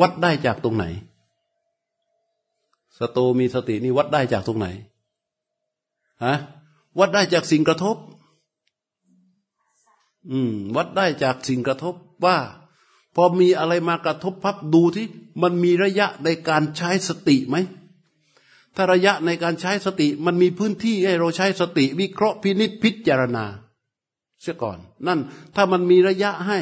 Speaker 1: วัดได้จากตรงไหน สโตมีสตินี่วัดได้จากตรงไหนฮะวัดได้จากสิ่งกระทบ อืม วัดได้จากสิ่งกระทบว่า พอมีอะไรมากระทบพับดูที่มันมีระยะในการใช้สติไหมถ้าระยะในการใช้สติมันมีพื้นที่ให้เราใช้สติ วิเคราะห์พินิษพิจารณา เสียก่อน นั่นถ้ามันมีระยะให้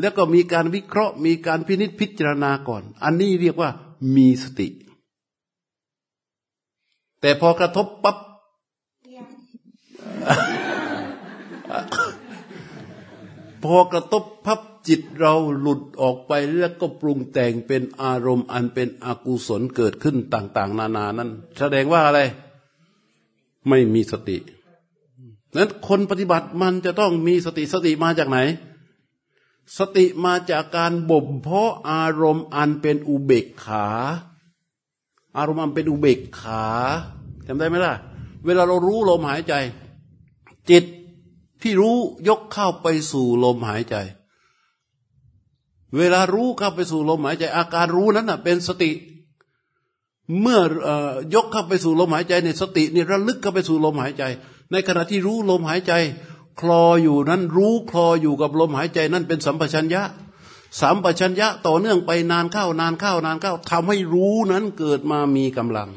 Speaker 1: แล้วก็มีการวิเคราะห์มีการพินิษพิจารณาก่อน อันนี้เรียกว่ามีสติ แต่พอกระทบปับ๊บพอกระทบพับจิตเราหลุดออกไปแล้วก็ปรุงแต่งเป็นอารมณ์ อันเป็นอกุศลเกิดขึ้นต่าง ๆ นานานั้น แสดงว่าอะไร ไม่มีสตินั้นคนปฏิบัติมันจะต้องมีสติสติมาจากไหน สติมาจากการบ่มเพาะอารมณ์อันเป็นอุเบกขา อารมณ์อันเป็นอุเบกขาจำได้ไหมล่ะ เวลาเรารู้ลมหายใจ จิตที่รู้ยกเข้าไปสู่ลมหายใจ เวลารู้เข้าไปสู่ลมหายใจ อาการรู้นั้นนะเป็นสติ เมื่อยกเข้าไปสู่ลมหายใจในสตินี่ระลึกเข้าไปสู่ลมหายใจ ในขณะที่รู้ลมหายใจ คลออยู่นั้นรู้คลออยู่กับลมหายใจนั่นเป็นสัมปชัญญะสัมปชัญญะต่อเนื่องไปนานเข้านานเข้านานเข้าทำให้รู้นั้นเกิดมามีกำลัง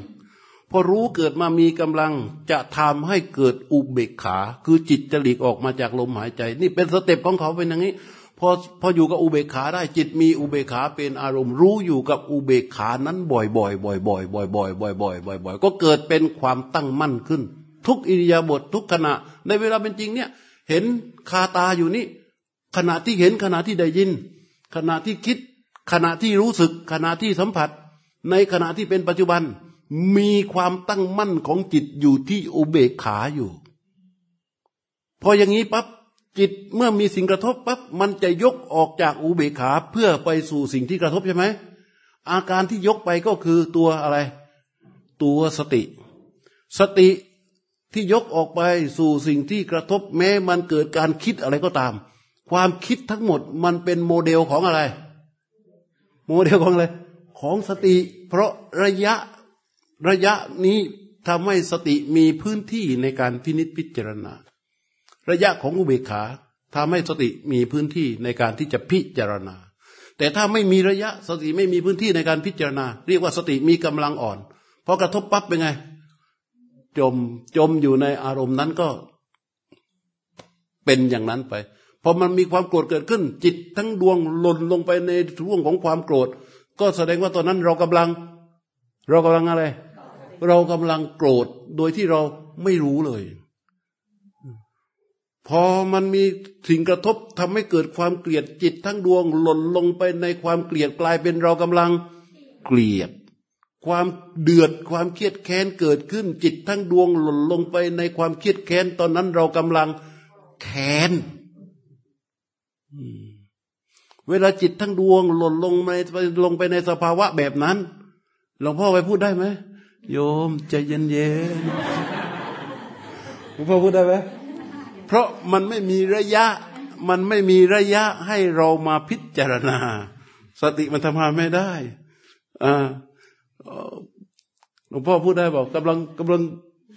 Speaker 1: พอรู้เกิดมามีกำลังจะทำให้เกิดอุเบกขา คือจิตจะหลีกออกมาจากลมหายใจ นี่เป็น step ของเขาเป็นอย่างนี้พอพออยู่กับอุเบกขาได้จิตมีอุเบกขาเป็นอารมณ์รู้อยู่กับอุเบกขานั้นบ่อยๆบ่อยๆบ่อยๆบ่อยๆบ่อยๆบ่อยๆบ่อยๆก็เกิดเป็นความตั้งมั่นขึ้น ทุกอิริยาบถททุกขณะในเวลาเป็นจริงเนี่ย เห็นคาตาอยู่นี่ขณะที่เห็นขณะที่ได้ยิน ขณะที่คิด ขณะที่รู้สึก ขณะที่สัมผัส ในขณะที่เป็นปัจจุบัน มีความตั้งมั่นของจิตอยู่ที่อุเบกขาอยู่ พออย่างนี้ปั๊บจิตเมื่อมีสิ่งกระทบปั๊บมันจะยกออกจากอุเบกขาเพื่อไปสู่สิ่งที่กระทบใช่ไหมอาการที่ยกไปก็คือตัวอะไร ตัวสติ สติ ที่ยกออกไปสู่สิ่งที่กระทบแม้มันเกิดการคิดอะไรก็ตาม ความคิดทั้งหมดมันเป็นโมเดลของอะไร โมเดลของอะไรของสติ เพราะระยะระยะนี้ทำให้สติมีพื้นที่ในการพินิจพิจารณา ระยะของอุเบกขาทำให้สติมีพื้นที่ในการที่จะพิจารณา แต่ถ้าไม่มีระยะสติไม่มีพื้นที่ในการพิจารณา เรียกว่าสติมีกำลังอ่อนพอกระทบปั๊บเป็นไง จมจมอยู่ในอารมณ์นั้นก็เป็นอย่างนั้นไปพอมันมีความโกรธเกิดขึ้น จิตทั้งดวงหล่นลงไปในช่วงของความโกรธ ก็แสดงว่าตอนนั้นเรากำลัง เรากำลังอะไร เรากำลังโกรธโดยที่เราไม่รู้เลย พอมันมีสิ่งกระทบทำให้เกิดความเกลียดจิตทั้งดวงหล่นลงไปในความเกลียดกลายเป็นเรากำลังเกลียด ความเดือดความเครียดแค้นเกิดขึ้น จิตทั้งดวงหล่นลงไปในความเครียดแค้นตอนนั้นเรากำลังแค้นเวลาจิตทั้งดวงหล่นลงไปลงไปในสภาวะแบบนั้น หลวงพ่อไปพูดได้ไหมโยมใจเย็นๆหลวงพ่อพูดได้ไหมเพราะมันไม่มีระยะ มันไม่มีระยะให้เรามาพิจารณา สติมันทำงานไม่ได้อ่า หลวงพ่อพูดได้บอกกำลังกำลัง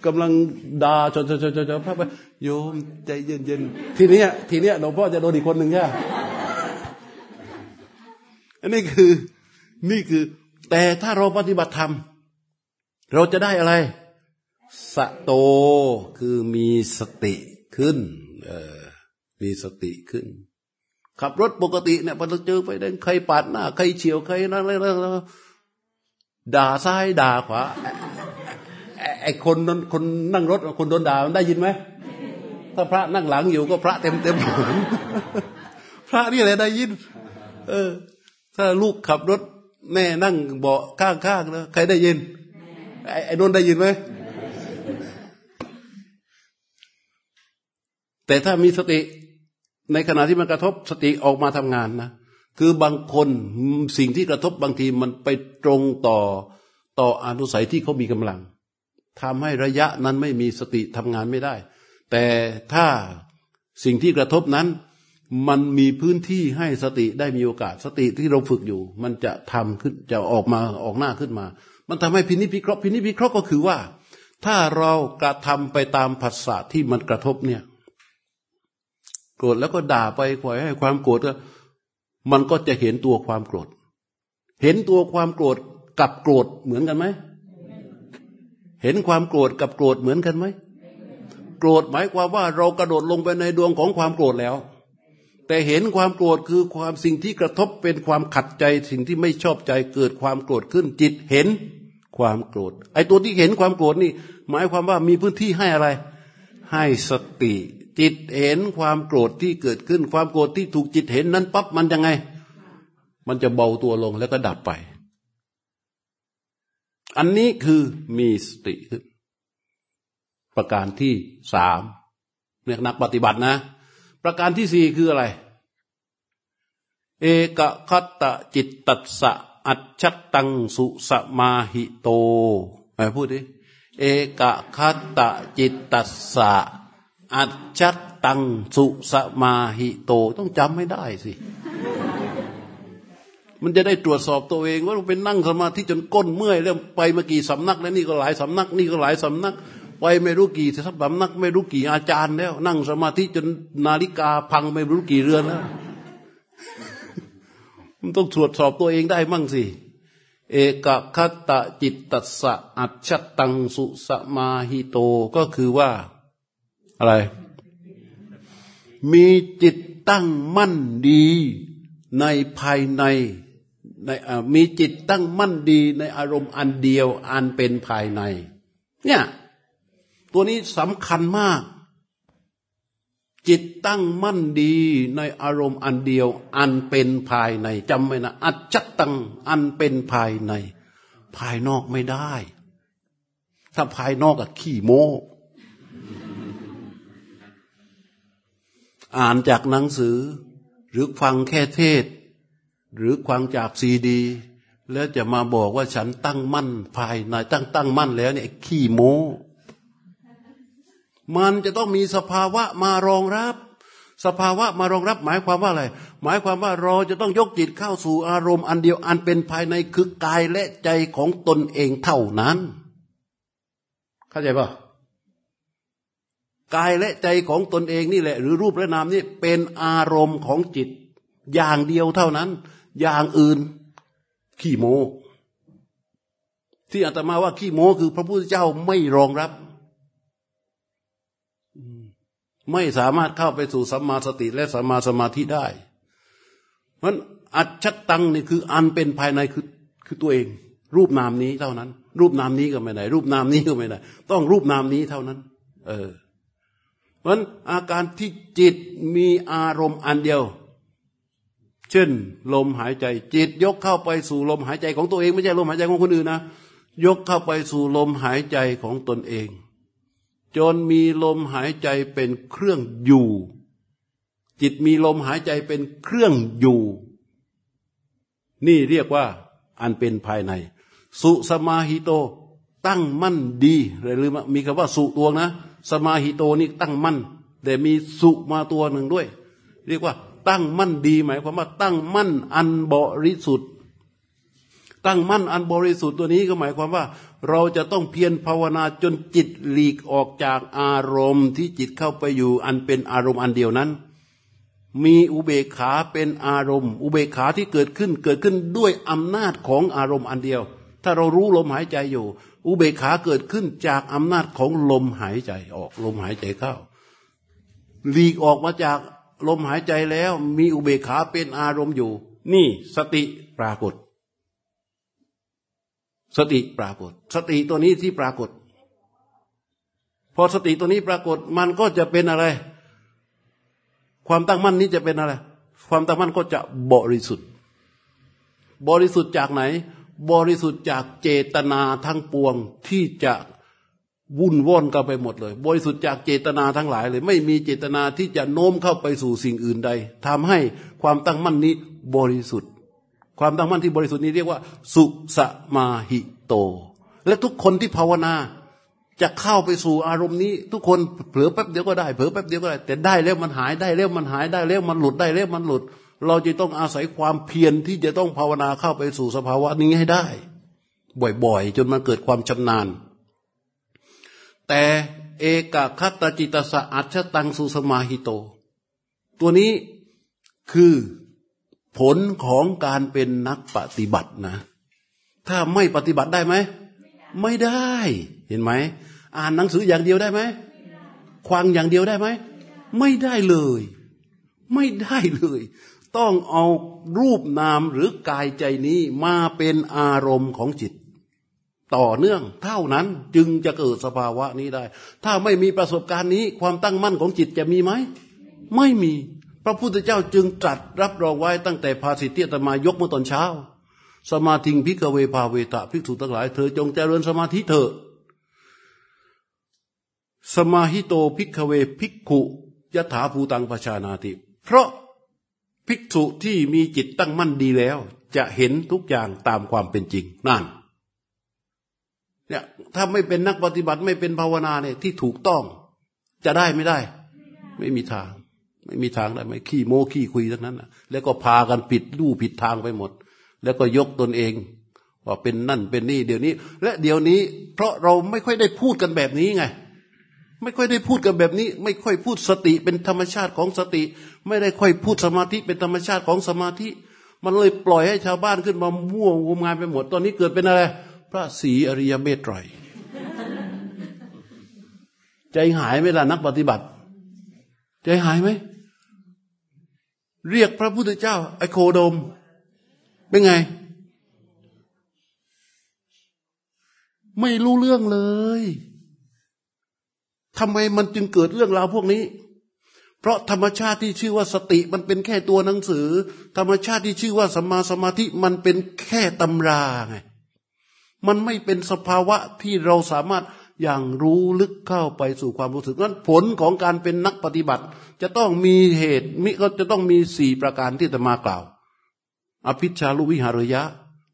Speaker 1: กำลังด่าจนจนจนจนจนพระไปโยมใจเย็นเย็นทีเนี้ยทีเนี้ยหลวงพ่อจะโดนอีกคนหนึ่งใช่อันนี้คือนี่คือ แต่ถ้าเราปฏิบัติธรรม เราจะได้อะไร สะโตคือมีสติขึ้น เออมีสติขึ้น ขับรถปกติเนี่ยพอเราเจอไฟแดงใครปาดหน้า ใครเฉียวใครนั่นอะไร ด่าซ้ายด่าขวาไอ้คนนั้นคนนั่งรถคนโดนด่ามันได้ยินไหมถ้าพระนั่งหลังอยู่ก็พระเต็มเต็มพระนี่แหละได้ยิน เออ ถ้าลูกขับรถแม่นั่งเบาะข้างๆแล้วใครได้ยินไอ้ไอ้นนได้ยินไหมแต่ถ้ามีสติในขณะที่มันกระทบสติออกมาทำงานนะ คือบางคนสิ่งที่กระทบบางทีมันไปตรงต่อต่ออนุสัยที่เขามีกำลังทำให้ระยะนั้นไม่มีสติทำงานไม่ได้ แต่ถ้าสิ่งที่กระทบนั้น มันมีพื้นที่ให้สติได้มีโอกาส สติที่เราฝึกอยู่ มันจะทำขึ้นจะออกมาออกหน้าขึ้นมา มันทำให้พินิจพิเคราะห์พินิจพิเคราะห์ก็คือว่า ถ้าเรากระทำไปตามภาษาที่มันกระทบเนี่ยโกรธแล้วก็ด่าไปปล่อยให้ความโกรธก็ มันก็จะเห็นตัวความโกรธ เห็นตัวความโกรธกับโกรธเหมือนกันไหม เห็นความโกรธกับโกรธเหมือนกันไหม โกรธหมายความว่าเรากระโดดลงไปในดวงของความโกรธแล้ว แต่เห็นความโกรธคือความสิ่งที่กระทบเป็นความขัดใจสิ่งที่ไม่ชอบใจเกิดความโกรธขึ้นจิตเห็นความโกรธ ไอ้ตัวที่เห็นความโกรธนี่ หมายความว่ามีพื้นที่ให้อะไร ให้สติ จิตเห็นความโกรธที่เกิดขึ้น ความโกรธที่ถูกจิตเห็นนั้นปั๊บมันยังไง มันจะเบาตัวลงแล้วก็ดับไป อันนี้คือมีสติขึ้นประการที่สามเรียกนักปฏิบัตินะ ประการที่สี่คืออะไร เอกคัตตจิตตัสสะอัจฉตังสุสมาหิโตไปพูดดิเอกคัตตจิตตัสสะ อัจฉตังสุสมาหิโตต้องจำไม่ได้สิมันจะได้ตรวจสอบตัวเองว่าเราเป็นนั่งสมาธิจนก้นเมื่อยแล้วไปมากี่สำนักแล้วนี่ก็หลายสำนัก นี่ก็หลายสำนัก ไปไม่รู้กี่สำนัก ไม่รู้กี่อาจารย์แล้ว นั่งสมาธิจนนาฬิกาพังไม่รู้กี่เรือนแล้วมันต้องตรวจสอบตัวเองได้มั่งสิเอกคตตจิตตสสะอัจฉตังสุสมาหิโตก็คือว่า อะไร มีจิตตั้งมั่นดีในภายในในมีจิตตั้งมั่นดีในอารมณ์อันเดียวอันเป็นภายใน เนี่ย ตัวนี้สำคัญมาก จิตตั้งมั่นดีในอารมณ์อันเดียว อันเป็นภายในจำไว้นะอัจฉตังอันเป็นภายใน ภายนอกไม่ได้ ถ้าภายนอกอะขี้โม อ่านจากหนังสือ หรือฟังแค่เทศ หรือควังจากซีดี แล้วจะมาบอกว่าฉันตั้งมั่นภายในตั้งตั้งมั่นแล้วเนี่ยขี้โม้มันจะต้องมีสภาวะมารองรับ สภาวะมารองรับ หมายความว่าอะไร หมายความว่าเราจะต้องยกจิตเข้าสู่อารมณ์อันเดียวอันเป็นภายในคือกายและใจของตนเองเท่านั้น เข้าใจปะ กายและใจของตนเองนี่แหละ หรือรูปและนามนี่เป็นอารมณ์ของจิต อย่างเดียวเท่านั้น อย่างอื่นขี้โม ที่อาตมาว่าขี้โมคือพระพุทธเจ้าไม่รองรับ ไม่สามารถเข้าไปสู่สัมมาสติและสัมมาสมาธิได้เพราะอัจฉตังนี่คืออันเป็นภายในคือคือตัวเอง รูปนามนี้เท่านั้น รูปนามนี้ก็ไม่ได้ รูปนามนี้ก็ไม่ได้ ต้องรูปนามนี้เท่านั้น เออ เพราะอาการที่จิตมีอารมณ์อันเดียว เช่น ลมหายใจจิตยกเข้าไปสู่ลมหายใจของตัวเอง ไม่ใช่ลมหายใจของคนอื่นนะยกเข้าไปสู่ลมหายใจของตนเอง จนมีลมหายใจเป็นเครื่องอยู่ จิตมีลมหายใจเป็นเครื่องอยู่ นี่เรียกว่าอันเป็นภายใน สุสมาหิโต ตั้งมั่นดีหรือมีคำว่าสุตัวนะ สมาหิโตนี่ตั้งมั่นแต่มีสุมาตัวหนึ่งด้วย เรียกว่า ตั้งมั่นดีหมายความว่าตั้งมั่นอันบริสุทธิ์ ตั้งมั่นอันบริสุทธิ์ตัวนี้ก็หมายความว่า เราจะต้องเพียรภาวนาจนจิตหลีกออกจากอารมณ์ที่จิตเข้าไปอยู่อันเป็นอารมณ์อันเดียวนั้น มีอุเบกขาเป็นอารมณ์ อุเบกขาที่เกิดขึ้นเกิดขึ้นด้วยอำนาจของอารมณ์อันเดียว ถ้าเรารู้ลมหายใจอยู่ อุเบกขาเกิดขึ้นจากอำนาจของลมหายใจออก ลมหายใจเข้าหลีกออกมาจากลมหายใจแล้วมีอุเบกขาเป็นอารมณ์อยู่ นี่สติปรากฏ สติปรากฏ สติตัวนี้ที่ปรากฏ พอสติตัวนี้ปรากฏมันก็จะเป็นอะไร ความตั้งมั่นนี้จะเป็นอะไร ความตั้งมั่นก็จะบริสุทธิ์ บริสุทธิ์จากไหน บริสุทธิ์จากเจตนาทั้งปวงที่จะวุ่นว่อนกันไปหมดเลย บริสุทธิ์จากเจตนาทั้งหลายเลย ไม่มีเจตนาที่จะโน้มเข้าไปสู่สิ่งอื่นใดทำให้ความตั้งมั่นนี้บริสุทธิ์ ความตั้งมั่นที่บริสุทธิ์นี้เรียกว่า สุสมาหิโต และทุกคนที่ภาวนาจะเข้าไปสู่อารมณ์นี้ ทุกคนเผลอแป๊บเดียวก็ได้เผลอแป๊บเดียวก็ได้ แต่ได้แล้วมันหายได้แล้วมันหายได้แล้วมันหลุดได้แล้วมันหลุด เราจะต้องอาศัยความเพียรที่จะต้องภาวนาเข้าไปสู่สภาวะนี้ให้ได้ บ่อยๆ จนมันเกิดความชำนาญ แต่เอกคัตจิตสะอัชตังสุสมาหิโต ตัวนี้คือผลของการเป็นนักปฏิบัตินะ ถ้าไม่ปฏิบัติได้ไหม ไม่ได้ เห็นไหม อ่านหนังสืออย่างเดียวได้ไหมควังอย่างเดียวได้ไหม ไม่ได้เลย ไม่ได้เลย ต้องเอารูปนามหรือกายใจนี้มาเป็นอารมณ์ของจิต ต่อเนื่อง เท่านั้นจึงจะเกิดสภาวะนี้ได้ ถ้าไม่มีประสบการณ์นี้ความตั้งมั่นของจิตจะมีไหม ไม่มี พระพุทธเจ้าจึงตรัสรับรองไว้ตั้งแต่ภาสิทธิตมายกเมื่อตอนเช้า สมาธิงพิกเวภาเวตะภิกษุทั้งหลายเธอจงเจริญสมาธิเถอะสมาหิโตภิกเวภิกขุยถาภูตังปชานาติ เพราะ ภิกษุที่มีจิตตั้งมั่นดีแล้ว จะเห็นทุกอย่างตามความเป็นจริงนั่นเนี่ยถ้าไม่เป็นนักปฏิบัติไม่เป็นภาวนาเนี่ยที่ถูกต้อง จะได้ไม่ได้ ไม่มีทาง ไม่มีทางได้ไม่ขี้โม้ขี้คุยทั้งนั้นนะแล้วก็พากันผิดลู่ผิดทางไปหมด แล้วก็ยกตนเอง ว่าเป็นนั่นเป็นนี่เดี๋ยวนี้ และเดี๋ยวนี้ เพราะเราไม่ค่อยได้พูดกันแบบนี้ไง ไม่ค่อยได้พูดกันแบบนี้ ไม่ค่อยพูดสติเป็นธรรมชาติของสติ ไม่ได้ค่อยพูดสมาธิเป็นธรรมชาติของสมาธิ มันเลยปล่อยให้ชาวบ้านขึ้นมามั่วงมงายไปหมดตอนนี้เกิดเป็นอะไร พระศรีอริยเมตไตรใจหายไหมล่ะนักปฏิบัติ ใจหายไหมเรียกพระพุทธเจ้า ไอโคโดม เป็นไง ไม่รู้เรื่องเลย ทำไมมันจึงเกิดเรื่องราวพวกนี้ เพราะธรรมชาติที่ชื่อว่าสติมันเป็นแค่ตัวหนังสือ ธรรมชาติที่ชื่อว่าสัมมาสมาธิมันเป็นแค่ตำราไงมันไม่เป็นสภาวะที่เราสามารถอย่างรู้ลึกเข้าไปสู่ความรู้สึกนั้นผลของการเป็นนักปฏิบัติ จะต้องมีเหตุมิก็จะต้องมีสี่ประการที่จะมากล่าว อภิชาลุวิหารยะ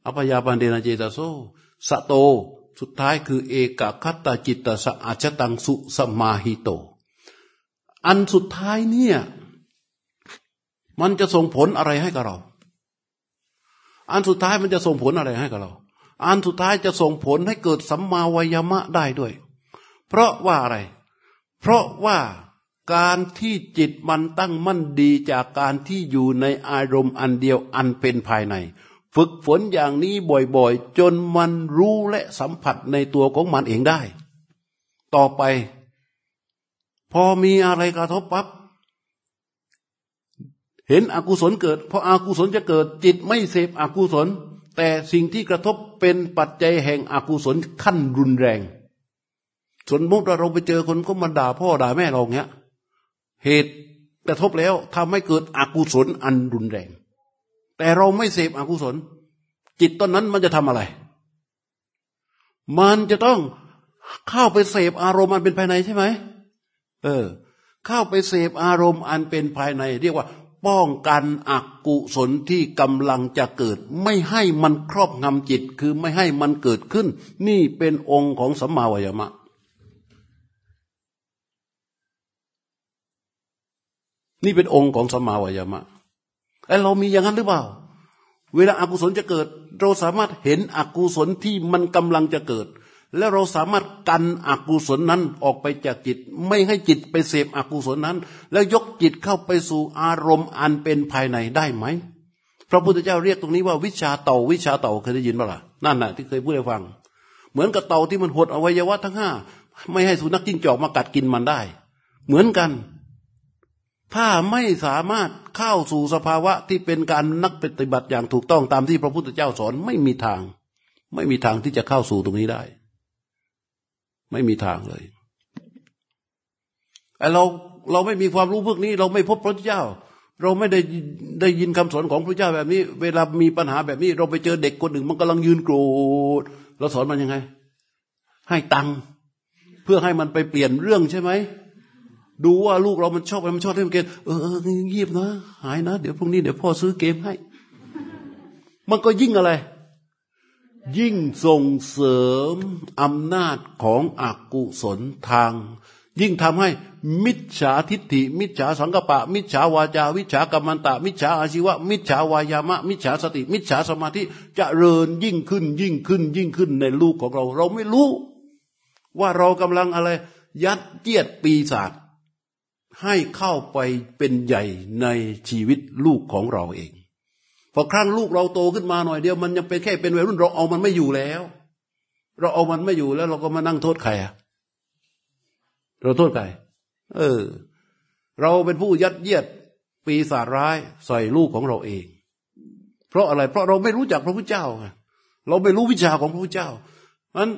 Speaker 1: อภยาปันเดนเจตโซสโต สุดท้ายคือเอกคัตตาจิตตสะอาชตังสุสมาหิโต อันสุดท้ายเนี่ย มันจะส่งผลอะไรให้กับเรา อันสุดท้ายมันจะส่งผลอะไรให้กับเรา อันสุดท้ายจะส่งผลให้เกิดสัมมาวายมะได้ด้วย เพราะว่าอะไร เพราะว่าการที่จิตมันตั้งมั่นดีจากการที่อยู่ในอารมณ์อันเดียวอันเป็นภายใน ฝึกฝนอย่างนี้บ่อยๆ จนมันรู้และสัมผัสในตัวของมันเองได้ ต่อไป พอมีอะไรกระทบปับ๊บเห็นอกุศลเกิด เพออากุศลจะเกิดจิตไม่เสพอกุศล แต่สิ่งที่กระทบเป็นปัจจัยแห่งอกุศลขั้นรุนแรงสมมติว่าเราไปเจอคนก็มาด่าพ่อด่าแม่เราเงี้ย เหตุกระทบแล้วทำให้เกิดอกุศลอันรุนแรง แต่เราไม่เสพอกุศล จิตตอนนั้นมันจะทำอะไร มันจะต้องเข้าไปเสพอารมณ์อันเป็นภายในใช่ไหมเออ เข้าไปเสพอารมณ์อันเป็นภายใน เรียกว่า ป้องกันอกุศลที่กำลังจะเกิด ไม่ให้มันครอบงำจิตคือไม่ให้มันเกิดขึ้น นี่เป็นองค์ของสัมมาวายมะนี่เป็นองค์ของสัมมาวายามะ ไอเรามีอย่างนั้นหรือเปล่า เวลาอากุศลจะเกิด เราสามารถเห็นอกุศลที่มันกำลังจะเกิด แล้วเราสามารถกันอกุศลนั้นออกไปจากจิต ไม่ให้จิตไปเสพอกุศลนั้น แล้วยกจิตเข้าไปสู่อารมณ์อันเป็นภายในได้ไหมพระพุทธเจ้าเรียกตรงนี้ว่าวิชาเต่าวิชาเต่าเคยได้ยินปะล่ะนั่นน่ะที่เคยพูดให้ฟัง เหมือนกับเต่าที่มันหดอวัยวะทั้งห้าไม่ให้สุนัขจิ้งจอกมากัดกินมันได้ เหมือนกัน ถ้าไม่สามารถเข้าสู่สภาวะที่เป็นการนักปฏิบัติอย่างถูกต้องตามที่พระพุทธเจ้าสอนไม่มีทาง ไม่มีทางที่จะเข้าสู่ตรงนี้ได้ ไม่มีทางเลยไอเราเราไม่มีความรู้พวกนี้ เราไม่พบพระเจ้า เราไม่ได้ได้ยินคำสอนของพระเจ้าแบบนี้ เวลามีปัญหาแบบนี้ เราไปเจอเด็กคนหนึ่ง มันกำลังยืนโกรธเราสอนมันยังไง ให้ตังค์เพื่อให้มันไปเปลี่ยนเรื่องใช่ไหม ดูว่าลูกเรามันชอบอะไรมันชอบเล่นเกมเออเงียบนะ หายนะ เดี๋ยวพรุ่งนี้เดี๋ยวพ่อซื้อเกมให้ มันก็ยิ่งอะไร ยิ่งส่งเสริมอำนาจของอกุศลทาง ยิ่งทำให้มิจฉาทิฏฐิ มิจฉาสังกปะ มิจฉาวาจาวิจฉากรรมันตะ มิจฉาอาชีวะ มิจฉาวายามะ มิจฉาสติ มิจฉาสมาธิจะเริญยิ่งขึ้น ยิ่งขึ้น ยิ่งขึ้นในลูกของเรา เราไม่รู้ ว่าเรากำลังอะไร ยัดเยียดปีศาจ ให้เข้าไปเป็นใหญ่ในชีวิตลูกของเราเอง พอครั้งลูกเราโตขึ้นมาหน่อยเดียวมันยังเป็นแค่เป็นวัยรุ่นเราเอามันไม่อยู่แล้ว เราเอามันไม่อยู่แล้ว เราก็มานั่งโทษใครอะเราโทษใครเออ เราเป็นผู้ยัดเยียดปีศาจร้ายใส่ลูกของเราเอง เพราะอะไร เพราะเราไม่รู้จักพระพุทธเจ้าไงเราไม่รู้วิชาของพระพุทธเจ้านั้น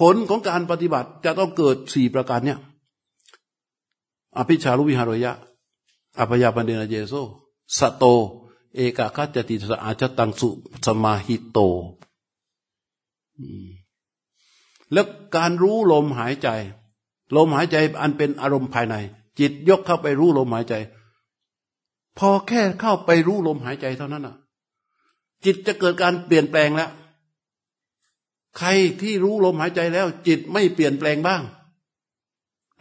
Speaker 1: ผลของการปฏิบัติจะต้องเกิดสี่ประการเนี่ย อภิชาลุวิหารยะอภยาปันเดนเจโซสโต เอกาคัจติสอาจตังสุสมาหิโต แล้วการรู้ลมหายใจ ลมหายใจอันเป็นอารมณ์ภายใน จิตยกเข้าไปรู้ลมหายใจ พอแค่เข้าไปรู้ลมหายใจเท่านั้นอะ จิตจะเกิดการเปลี่ยนแปลงแล้ว ใครที่รู้ลมหายใจแล้ว จิตไม่เปลี่ยนแปลงบ้าง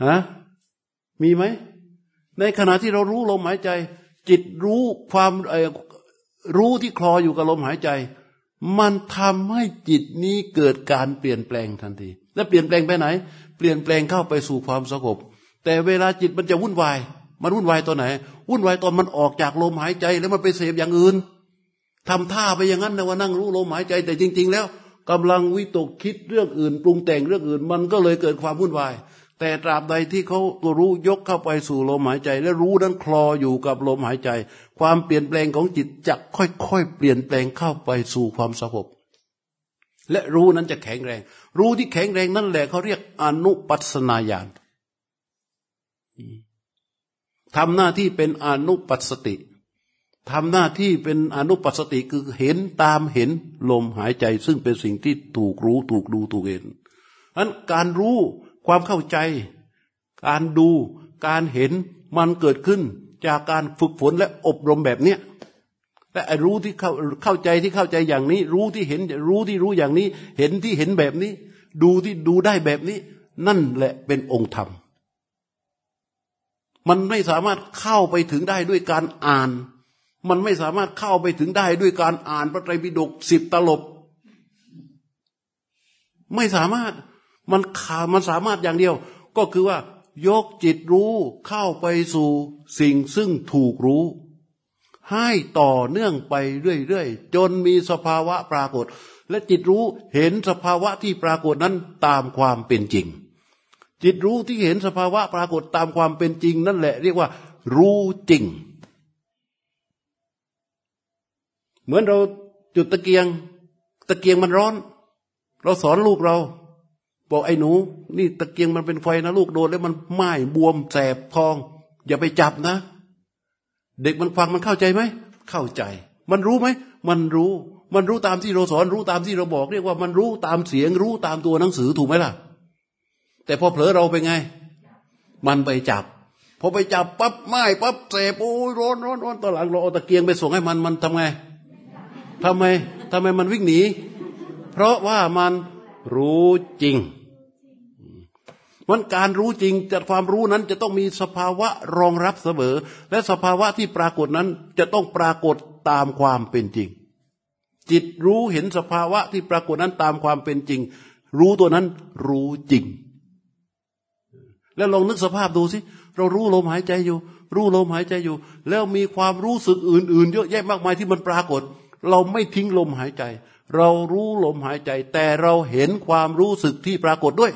Speaker 1: ฮะ มีไหม ในขณะที่เรารู้ลมหายใจ จิตรู้ความรู้ที่คลออยู่กับลมหายใจ มันทำให้จิตนี้เกิดการเปลี่ยนแปลงทันที และเปลี่ยนแปลงไปไหน เปลี่ยนแปลงเข้าไปสู่ความสงบแต่เวลาจิตมันจะวุ่นวาย มันวุ่นวายตอนไหน วุ่นวายตอนมันออกจากลมหายใจแล้วมันไปเสพอย่างอื่นทำท่าไปอย่างนั้นนะว่านั่งรู้ลมหายใจแต่จริง ๆ แล้วกำลังวิตกคิดเรื่องอื่น ปรุงแต่งเรื่องอื่น มันก็เลยเกิดความวุ่นวาย แต่ตราบใดที่เขาตัวรู้ยกเข้าไปสู่ลมหายใจ และรู้นั้นคลออยู่กับลมหายใจ ความเปลี่ยนแปลงของจิตจะค่อยๆเปลี่ยนแปลงเข้าไปสู่ความสงบและรู้นั้นจะแข็งแรง รู้ที่แข็งแรงนั่นแหละเขาเรียกอนุปัสนาญาณทำหน้าที่เป็นอนุปัสติทำหน้าที่เป็นอนุปัสติคือเห็นตามเห็นลมหายใจ ซึ่งเป็นสิ่งที่ถูกรู้ถูกดูถูกเห็นนั้นการรู้ ความเข้าใจ การดูการเห็นมันเกิดขึ้นจากการฝึกฝนและอบรมแบบเนี้ยและรู้ที่เข้าเข้าใจที่เข้าใจอย่างนี้ รู้ที่เห็นรู้ที่รู้อย่างนี้ เห็นที่เห็นแบบนี้ ดูที่ดูได้แบบนี้ นั่นแหละเป็นองค์ธรรม มันไม่สามารถเข้าไปถึงได้ด้วยการอ่าน มันไม่สามารถเข้าไปถึงได้ด้วยการอ่านพระไตรปิฎกสิบตลบ ไม่สามารถ มันขามันสามารถอย่างเดียว ก็คือว่ายกจิตรู้เข้าไปสู่สิ่งซึ่งถูกรู้ ให้ต่อเนื่องไปเรื่อยๆ จนมีสภาวะปรากฏ และจิตรู้เห็นสภาวะที่ปรากฏนั้นตามความเป็นจริง จิตรู้ที่เห็นสภาวะปรากฏตามความเป็นจริง นั่นแหละเรียกว่า รู้จริง เหมือนเราจุดตะเกียง ตะเกียงมันร้อน เราสอนลูกเรา บอกไอ้หนู นี่ตะเกียงมันเป็นไฟนะลูกโดนแล้วมันไหม้บวมแสบพอง อย่าไปจับนะ เด็กมันฟังมันเข้าใจไหมเข้าใจ มันรู้ไหมมันรู้ มันรู้ตามที่เราสอนรู้ตามที่เราบอก เรียกว่ามันรู้ตามเสียงรู้ตามตัวหนังสือถูกไหมล่ะ แต่พอเผลอเราไปไง มันไปจับพอไปจับปั๊บไหม้ปั๊บเสบโอ้ยร้อนร้อนร้อนตอนหลังเราเอาตะเกียงไปส่งให้มันมันทำไงทำไมทำไมมันวิ่งหนี เพราะว่ามันรู้จริง มันการรู้จริงจะความรู้นั้นจะต้องมีสภาวะรองรับเสมอ และสภาวะที่ปรากฏนั้นจะต้องปรากฏตามความเป็นจริง จิตรู้เห็นสภาวะที่ปรากฏนั้นตามความเป็นจริง รู้ตัวนั้นรู้จริง แล้วลองนึกสภาพดูสิเรารู้ลมหายใจอยู่ รู้ลมหายใจอยู่ แล้วมีความรู้สึกอื่น ๆ เยอะแยะมากมายที่มันปรากฏ เราไม่ทิ้งลมหายใจ เรารู้ลมหายใจ แต่เราเห็นความรู้สึกที่ปรากฏด้วย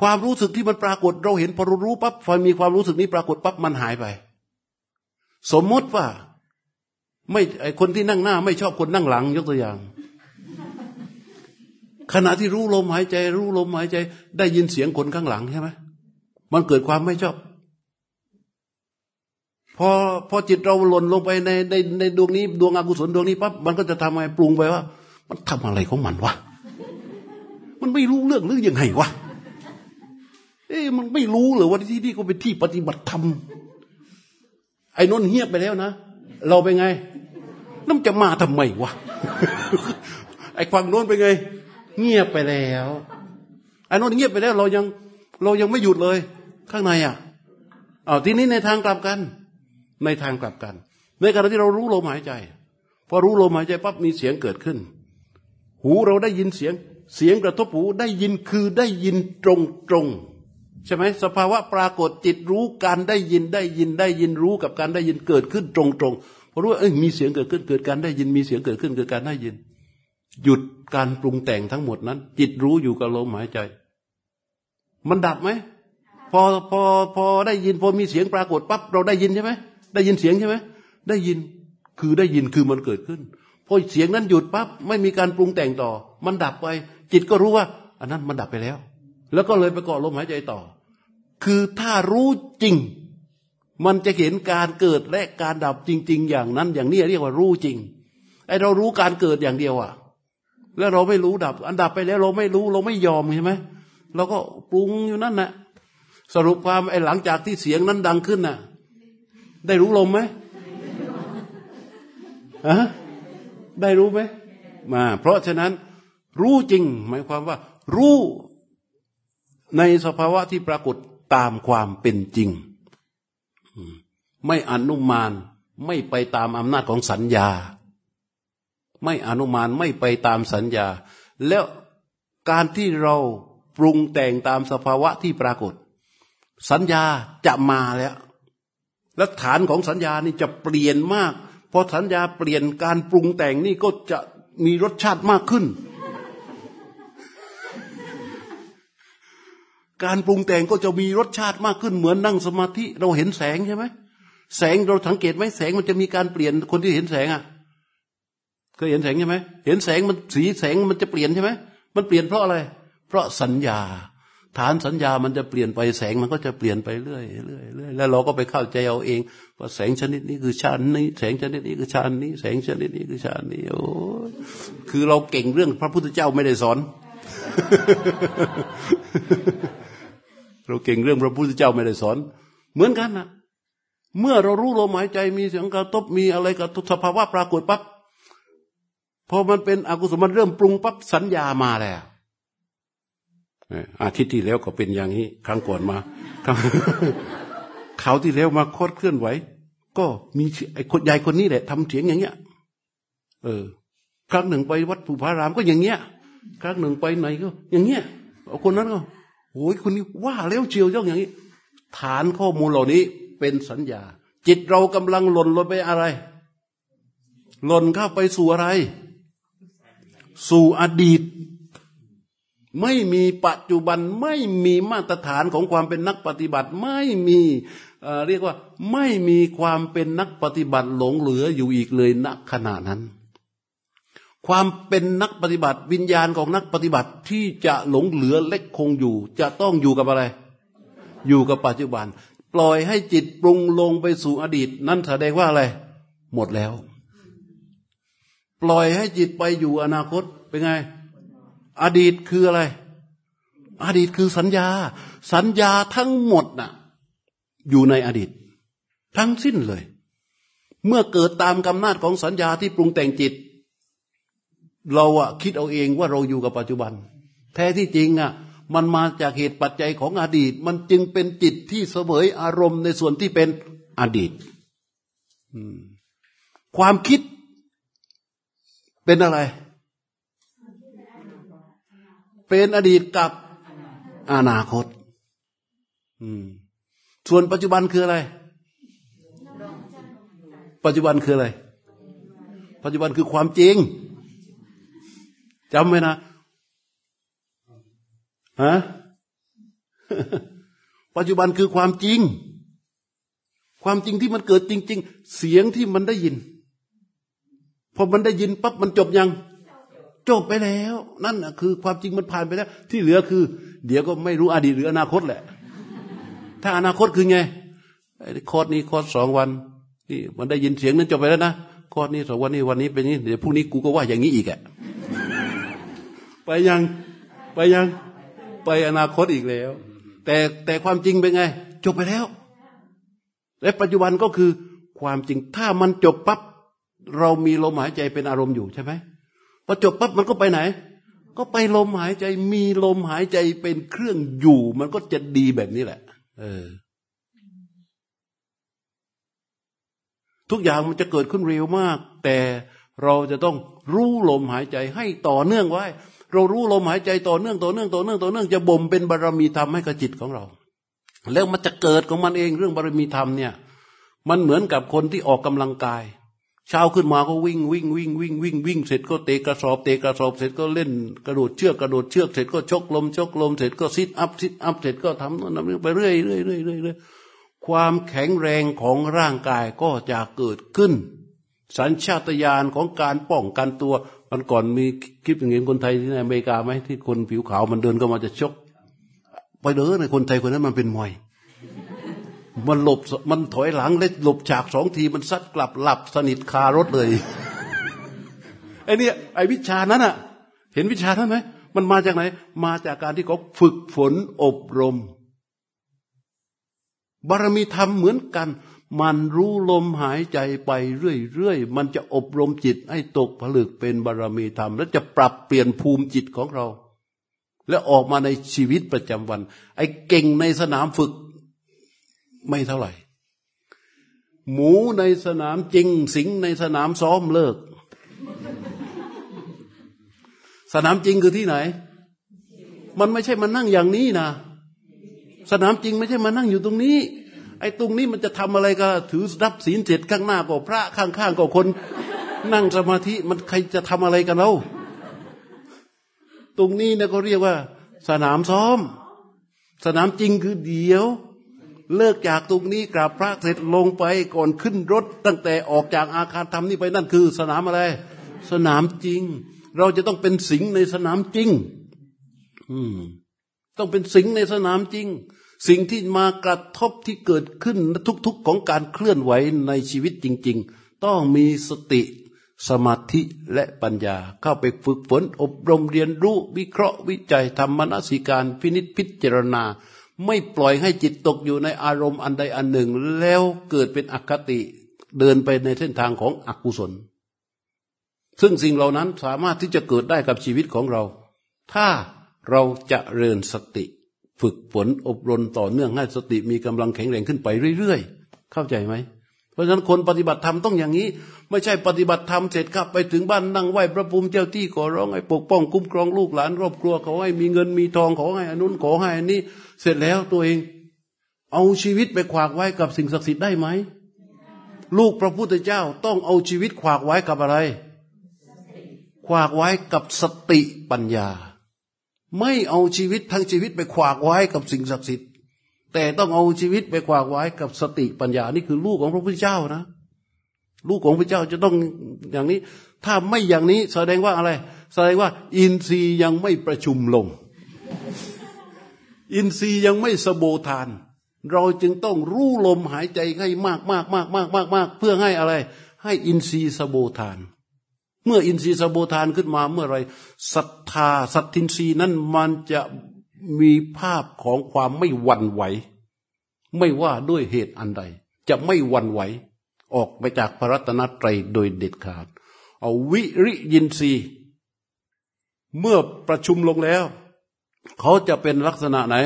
Speaker 1: ความรู้สึกที่มันปรากฏเราเห็นพอรู้ปั๊บพอมีความรู้สึกนี้ปรากฏปั๊บมันหายไป สมมติว่า ไม่ไอคนที่นั่งหน้า ไม่ชอบคนนั่งหลัง ยกตัวอย่าง ขณะที่รู้ลมหายใจ รู้ลมหายใจ ได้ยินเสียงคนข้างหลังใช่ไหมมันเกิดความไม่ชอบพอพอจิตเราหล่นลงไปในในในดวงนี้ ดวงอกุศลดวงนี้ปั๊บมันก็จะทำอะไรปรุงไปว่า มันทำอะไรของมันวะมันไม่รู้เรื่องหรือยังไงวะ เอ๊ะมันไม่รู้เลยว่าที่นี่ก็เป็นที่ปฏิบัติธรรมไอ้นนเงียบไปแล้วนะ เราไปไงน้ำจะมาทำไมวะไอ้ฝั่งโน้นไปไง เงียบไปแล้วไอ้นนเงียบไปแล้ว เรายัง เรายังไม่หยุดเลย ข้างในอะอ้าวทีนี้ในทางกลับกัน ในทางกลับกัน ในขณะที่เรารู้ลมหายใจพอรู้ลมหายใจปั๊บมีเสียงเกิดขึ้น หูเราได้ยินเสียง เสียงกระทบหูได้ยินคือได้ยินตรงตรง ใช่ไหมสภาวะปรากฏจิตรู้การได้ยินได้ยินได้ยินรู้กับการได้ยินเกิดขึ้นตรงๆพอรู้ว่าเอ้ยมีเสียงเกิดขึ้นเกิดการได้ยินมีเสียงเกิดขึ้นเกิดการได้ยิน หยุดการปรุงแต่งทั้งหมดนั้น จิตรู้อยู่กับลมหายใจ มันดับไหมพอพอพอได้ยินพอมีเสียงปรากฏปั๊บเราได้ยินใช่ไหมได้ยินเสียงใช่ไหมได้ยินคือได้ยินคือมันเกิดขึ้นพอเสียงนั้นหยุดปั๊บไม่มีการปรุงแต่งต่อ มันดับไป จิตก็รู้ว่า อันนั้นมันดับไปแล้ว แล้วก็เลยไปเกาะลมหายใจต่อ คือถ้ารู้จริง มันจะเห็นการเกิดและการดับจริง ๆ อย่างนั้น อย่างนี้เรียกว่ารู้จริงไอเรารู้การเกิดอย่างเดียวอะแล้วเราไม่รู้ดับ อันดับไปแล้วเราไม่รู้เราไม่ยอมใช่ไหมเราก็ปรุงอยู่นั่นนะสรุปความไอหลังจากที่เสียงนั้นดังขึ้นน่ะ ได้รู้ลมไหมอะได้รู้ไหมมา เพราะฉะนั้น รู้จริง หมายความว่า รู้ ในสภาวะที่ปรากฏตามความเป็นจริง ไม่อนุมานไม่ไปตามอำนาจของสัญญา ไม่อนุมานไม่ไปตามสัญญา แล้วการที่เราปรุงแต่งตามสภาวะที่ปรากฏ สัญญาจะมาแล้วและฐานของสัญญานี่จะเปลี่ยนมากพอสัญญาเปลี่ยนการปรุงแต่งนี่ก็จะมีรสชาติมากขึ้น การปรุงแต่งก็จะมีรสชาติมากขึ้นเหมือนนั่งสมาธิเราเห็นแสงใช่ไหมแสงเราสังเกตไหมแสงมันจะมีการเปลี่ยนคนที่เห็นแสงอะเคยเห็นแสงใช่ไหมเห็นแสงมันสีแสงมันจะเปลี่ยนใช่ไหมมันเปลี่ยนเพราะอะไร เพราะสัญญา ฐานสัญญามันจะเปลี่ยนไปแสงมันก็จะเปลี่ยนไปเรื่อยเรื่อยเรื่อยแล้วเราก็ไปเข้าใจเอาเองว่าแสงชนิดนี้คือชาตินี้ แสงชนิดนี้คือชาตินี้ แสงชนิดนี้คือชาตินี้โอ้คือเราเก่งเรื่องพระพุทธเจ้าไม่ได้สอน เราเก่งเรื่องพระพุทธเจ้าไม่ได้สอน เหมือนกันนะเมื่อเรารู้ลมหายใจมีเสียงกระทบมีอะไรกับสภาวะปรากฏปั๊บพอมันเป็นอกุศลมันเริ่มปรุงปั๊บสัญญามาแล้วอาทิตย์ที่แล้วก็เป็นอย่างนี้ ครั้งก่อนมาเขาที่แล้วมาโคตรเคลื่อนไหว ก็มีไอ้คนใหญ่คนนี้แหละทำเสียงอย่างเงี้ย เออ ครั้งหนึ่งไปวัดภูพารามก็อย่างเงี้ย ครั้งหนึ่งไปไหนก็ อย่างเงี้ยคนนั้นก็ โอ้ยคุณว่าแล้วเชียวเจ้าอย่างนี้ ฐานข้อมูลเหล่านี้เป็นสัญญา จิตเรากำลังหล่นลงไปอะไร หล่นเข้าไปสู่อะไร สู่อดีต ไม่มีปัจจุบันไม่มีมาตรฐานของความเป็นนักปฏิบัติ ไม่มีเรียกว่าไม่มีความเป็นนักปฏิบัติหลงเหลืออยู่อีกเลยณขณะนั้น ความเป็นนักปฏิบัติ วิญญาณของนักปฏิบัติที่จะหลงเหลือเล็กคงอยู่ จะต้องอยู่กับอะไร อยู่กับปัจจุบัน ปล่อยให้จิตปรุงลงไปสู่อดีต นั่นแสดงว่าอะไร หมดแล้ว ปล่อยให้จิตไปอยู่อนาคตเป็นไง อดีตคืออะไร อดีตคือสัญญา สัญญาทั้งหมดน่ะ อยู่ในอดีต ทั้งสิ้นเลย เมื่อเกิดตามกำนาจของสัญญาที่ปรุงแต่งจิต เราอะคิดเอาเองว่าเราอยู่กับปัจจุบัน แท้ที่จริงอะมันมาจากเหตุปัจจัยของอดีต มันจึงเป็นจิตที่เสวยอารมณ์ในส่วนที่เป็นอดีตความคิดเป็นอะไร เป็นอดีตกับอนาคตส่วนปัจจุบันคืออะไร ปัจจุบันคืออะไร ปัจจุบันคือความจริง จำไว้นะฮะปัจจุบันคือความจริง ความจริงที่มันเกิดจริง ๆ เสียงที่มันได้ยิน พอมันได้ยินปั๊บมันจบยัง จบไปแล้ว นั่นคือความจริงมันผ่านไปแล้ว ที่เหลือคือ เดี๋ยวก็ไม่รู้อดีตหรืออนาคตแหละ ถ้าอนาคตคือไงคอร์สนี้คอร์สสองวันนี่มันได้ยินเสียงนั้นจบไปแล้วนะคอร์สนี้สองวันนี้วันนี้เป็นนี้เดี๋ยวพรุ่งนี้กูก็ว่าอย่างนี้อีกอะ ไปยังไปยังไปอนาคตอีกแล้ว แต่แต่ความจริงเป็นไง จบไปแล้ว และปัจจุบันก็คือความจริงถ้ามันจบปั๊บเรามีลมหายใจเป็นอารมณ์อยู่ใช่ไหมพอจบปั๊บมันก็ไปไหน ก็ไปลมหายใจมีลมหายใจเป็นเครื่องอยู่ มันก็จะดีแบบนี้แหละ เออ ทุกอย่างมันจะเกิดขึ้นเร็วมาก แต่เราจะต้องรู้ลมหายใจให้ต่อเนื่องไว้ เรารู้ลมหายใจต่อเนื่องต่อเนื่องต่อเนื่องต่อเนื่องจะบ่มเป็นบารมีธรรมให้กับจิตของเรา แล้วมันจะเกิดของมันเองเรื่องบารมีธรรมเนี่ยมันเหมือนกับคนที่ออกกำลังกายเช้าขึ้นมาก็วิ่งวิ่งวิ่งวิ่งวิ่งวิ่งเสร็จก็เตะกระสอบเตะกระสอบเสร็จก็เล่นกระโดดเชือกกระโดดเชือกเสร็จก็ชกลมชกลมเสร็จก็ซิทอัพซิทอัพเสร็จก็ทำนั่นนั่ไปเรื่อยเรื่อยเรื่อยเรื่อยความแข็งแรงของร่างกายก็จะเกิดขึ้น สัญชาตญาณของการป้องกันตัว มันก่อนมีคลิปอย่างเงี้ยคนไทยที่ในอเมริกาไหมที่คนผิวขาวมันเดินก็มาจะชก ไปเด้อในคนไทยคนนั้นมันเป็นมวย มันหลบมันถอยหลังเล็หลบฉากสองทีมันซัดกลับหลับสนิทคารถเลยไอ้นี่ไอ้วิชานั้นอะเห็นวิชานั้นไหมมันมาจากไหน มาจากการที่เขาฝึกฝนอบรม บารมีธรรมเหมือนกัน มันรู้ลมหายใจไปเรื่อยๆ มันจะอบรมจิตให้ตกผลึกเป็นบารมีธรรม แล้วจะปรับเปลี่ยนภูมิจิตของเรา แล้วออกมาในชีวิตประจำวัน ไอ้เก่งในสนามฝึกไม่เท่าไหร่ หมูในสนามจริง สิงในสนามซ้อมเลิก สนามจริงคือที่ไหน มันไม่ใช่มานั่งอย่างนี้นะ สนามจริงไม่ใช่มานั่งอยู่ตรงนี้ ไอ้ตรงนี้มันจะทำอะไรก็ถือรับศีลเสร็จข้างหน้าก็พระข้างๆก็คน นั่งสมาธิมันใครจะทำอะไรกันเราตรงนี้นี่ยก็เรียกว่า สนามซ้อม สนามจริงคือเดียว เลิกจากตรงนี้กราบพระเสร็จลงไปก่อนขึ้นรถ ตั้งแต่ออกจากอาคารธรรมนี่ไปนั่นคือ สนามอะไร สนามจริง เราจะต้องเป็นสิงในสนามจริง อืมต้องเป็นสิงในสนามจริง สิ่งที่มากระทบที่เกิดขึ้นทุกๆของการเคลื่อนไหวในชีวิตจริง ๆ ต้องมีสติสมาธิและปัญญาเข้าไปฝึกฝนอบรมเรียนรู้วิเคราะห์วิจัยทำมนสิการพินิจพิจารณา ไม่ปล่อยให้จิตตกอยู่ในอารมณ์อันใดอันหนึ่ง แล้วเกิดเป็นอคติเดินไปในเส้นทางของอกุศล ซึ่งสิ่งเหล่านั้นสามารถที่จะเกิดได้กับชีวิตของเรา ถ้าเราจะเริญสติ ฝึกฝนอบรมต่อเนื่องให้สติมีกำลังแข็งแรงขึ้นไปเรื่อยๆ เข้าใจไหม เพราะฉะนั้นคนปฏิบัติธรรมต้องอย่างนี้ ไม่ใช่ปฏิบัติธรรมเสร็จครับไปถึงบ้านนั่งไหว้พระภูมิเจ้าที่ขอร้องให้ปกป้องคุ้มครองลูกหลานครอบครัวขอให้มีเงินมีทองขอให้อนุนขอให้อันนี้ เสร็จแล้วตัวเอง เอาชีวิตไปขวากไว้กับสิ่งศักดิ์สิทธิ์ได้ไหมลูกพระพุทธเจ้าต้องเอาชีวิตขวากไว้กับอะไร ขวากไว้กับสติปัญญา ไม่เอาชีวิตทั้งชีวิตไปขวากไว้กับสิ่งศักดิ์สิทธิ์ แต่ต้องเอาชีวิตไปขวากไว้กับสติปัญญานี่คือลูกของพระพุทธเจ้านะ ลูกของพระเจ้าจะต้องอย่างนี้ ถ้าไม่อย่างนี้แสดงว่าอะไร แสดงว่า อินทรีย์ยังไม่ประชุมลง อินทรีย์ยังไม่สโบทาน เราจึงต้องรู้ลมหายใจให้มากมากมากมากมากมากเพื่อให้อะไร ให้อินทรีย์สโบทาน เมื่ออินทรีย์สโบทานขึ้นมาเมื่อไรศรัทธาสัตทินทรีย์นั้นมันจะมีภาพของความไม่หวั่นไหว ไม่ว่าด้วยเหตุอันใด จะไม่หวั่นไหว ออกไปจากพระรัตนตรัยโดยเด็ดขาด เอาวิริยินทรีย์เมื่อประชุมลงแล้ว เขาจะเป็นลักษณะไหน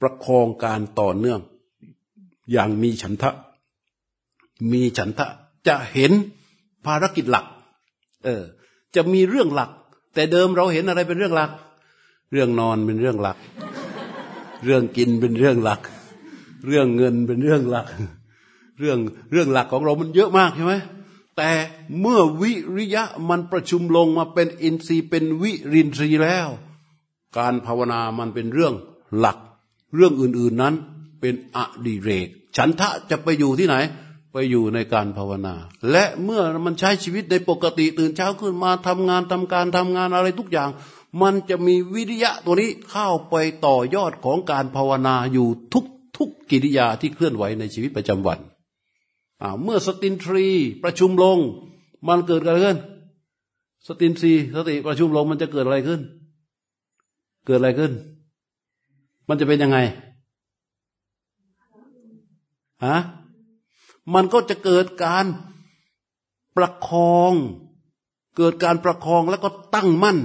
Speaker 1: ประคองการต่อเนื่อง อย่างมีฉันทะ มีฉันทะจะเห็นภารกิจหลัก เออ จะมีเรื่องหลัก แต่เดิมเราเห็นอะไรเป็นเรื่องหลัก เรื่องนอนเป็นเรื่องหลัก เรื่องกินเป็นเรื่องหลัก เรื่องเงินเป็นเรื่องหลัก เรื่องเรื่องหลักของเรามันเยอะมากใช่ไหมแต่เมื่อวิริยะมันประชุมลงมาเป็นอินทรีย์เป็นวิรินทรีย์แล้ว การภาวนามันเป็นเรื่องหลัก เรื่องอื่นๆนั้นเป็นอดิเรก ฉันทะจะไปอยู่ที่ไหน ไปอยู่ในการภาวนา และเมื่อมันใช้ชีวิตในปกติตื่นเช้าขึ้นมาทำงานทำการทำงานอะไรทุกอย่าง มันจะมีวิริยะตัวนี้เข้าไปต่อยอดของการภาวนาอยู่ทุกทุกกิริยาที่เคลื่อนไหวในชีวิตประจำวันเมื่อสตินทรีประชุมลง มันเกิดอะไรขึ้น สตินทรีสติประชุมลงมันจะเกิดอะไรขึ้น เกิดอะไรขึ้น มันจะเป็นยังไงฮะ มันก็จะเกิดการประคอง เกิดการประคองแล้วก็ตั้งมั่น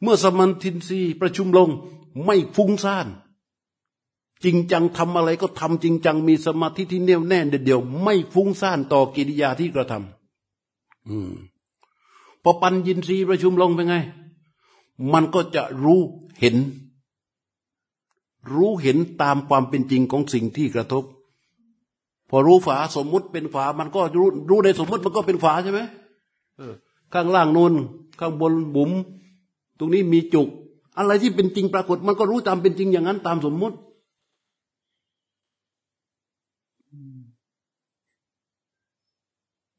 Speaker 1: เมื่อสมันทินรีประชุมลงไม่ฟุ้งซ่าน จริงจังทำอะไรก็ทำจริงจังมีสมาธิที่แน่วแน่เดียว ไม่ฟุ้งซ่านต่อกิริยาที่กระทำอืมพอปัญญินทรีย์ประชุมลงเป็นไง มันก็จะรู้เห็น รู้เห็นตามความเป็นจริงของสิ่งที่กระทบ พอรู้ฝาสมมุติเป็นฝา มันก็รู้รู้ในสมมุติมันก็เป็นฝาใช่ไหมข้างล่างนูนข้างบนบุ๋มตรงนี้มีจุก อะไรที่เป็นจริงปรากฏ มันก็รู้ตามเป็นจริงอย่างนั้นตามสมมุติ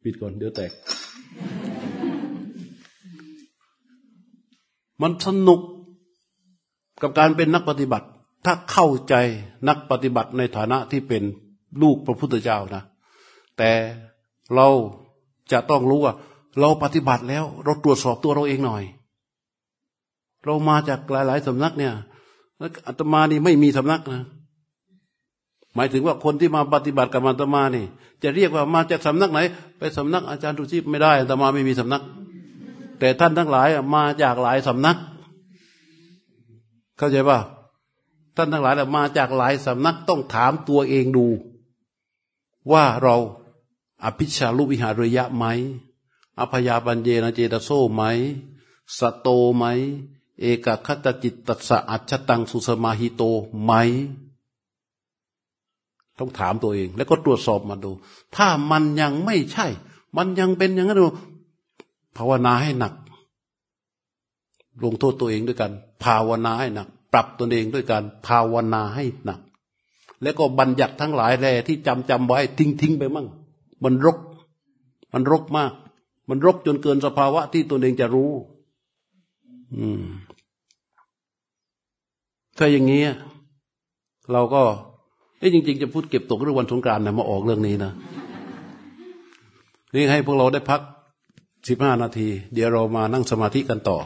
Speaker 1: ปิดก่อนเดี๋ยวแตก มันสนุกกับการเป็นนักปฏิบัติ ถ้าเข้าใจนักปฏิบัติในฐานะที่เป็น ลูกพระพุทธเจ้านะ แต่เราจะต้องรู้ว่า เราปฏิบัติแล้ว เราตรวจสอบตัวเราเองหน่อย เรามาจากหลาย ๆสำนักเนี่ยแล้วอาตมานี่ไม่มีสำนักนะหมายถึงว่าคนที่มาปฏิบัติกับอาตมานี่ จะเรียกว่ามาจากสำนักไหน ไปสำนักอาจารย์ทุชีพไม่ได้อาตมาไม่มีสำนัก แต่ท่านทั้งหลายมาจากหลายสำนัก เข้าใจป่ะท่านทั้งหลายมาจากหลายสำนักต้องถามตัวเองดู ว่าเราอภิชาลุวิหารยะไหมอภยาบัญเยนเจตโซไหมสโตไหม เอกคตจิตตัสะอัจฉตังสุสมาหิโตไหม ต้องถามตัวเอง แล้วก็ตรวจสอบมาดู ถ้ามันยังไม่ใช่ มันยังเป็นอย่างนั้นดูภาวนาให้หนัก ลงโทษตัวเองด้วยกัน ภาวนาให้หนัก ปรับตัวเองด้วยการภาวนาให้หนัก แล้วก็บัญญัติทั้งหลายแลที่จำจำไว้ทิ้งทิ้งไปมั่ง มันรก มันรกมาก มันรกจนเกินสภาวะที่ตัวเองจะรู้ อืม ถ้าอย่างนี้เราก็เอ้จริง ๆ จะพูดเก็บตกเรื่องวันสงกรานต์นะมาออกเรื่องนี้นะนี่ให้พวกเราได้พักสิบห้านาที เดี๋ยวเรามานั่งสมาธิกันต่อ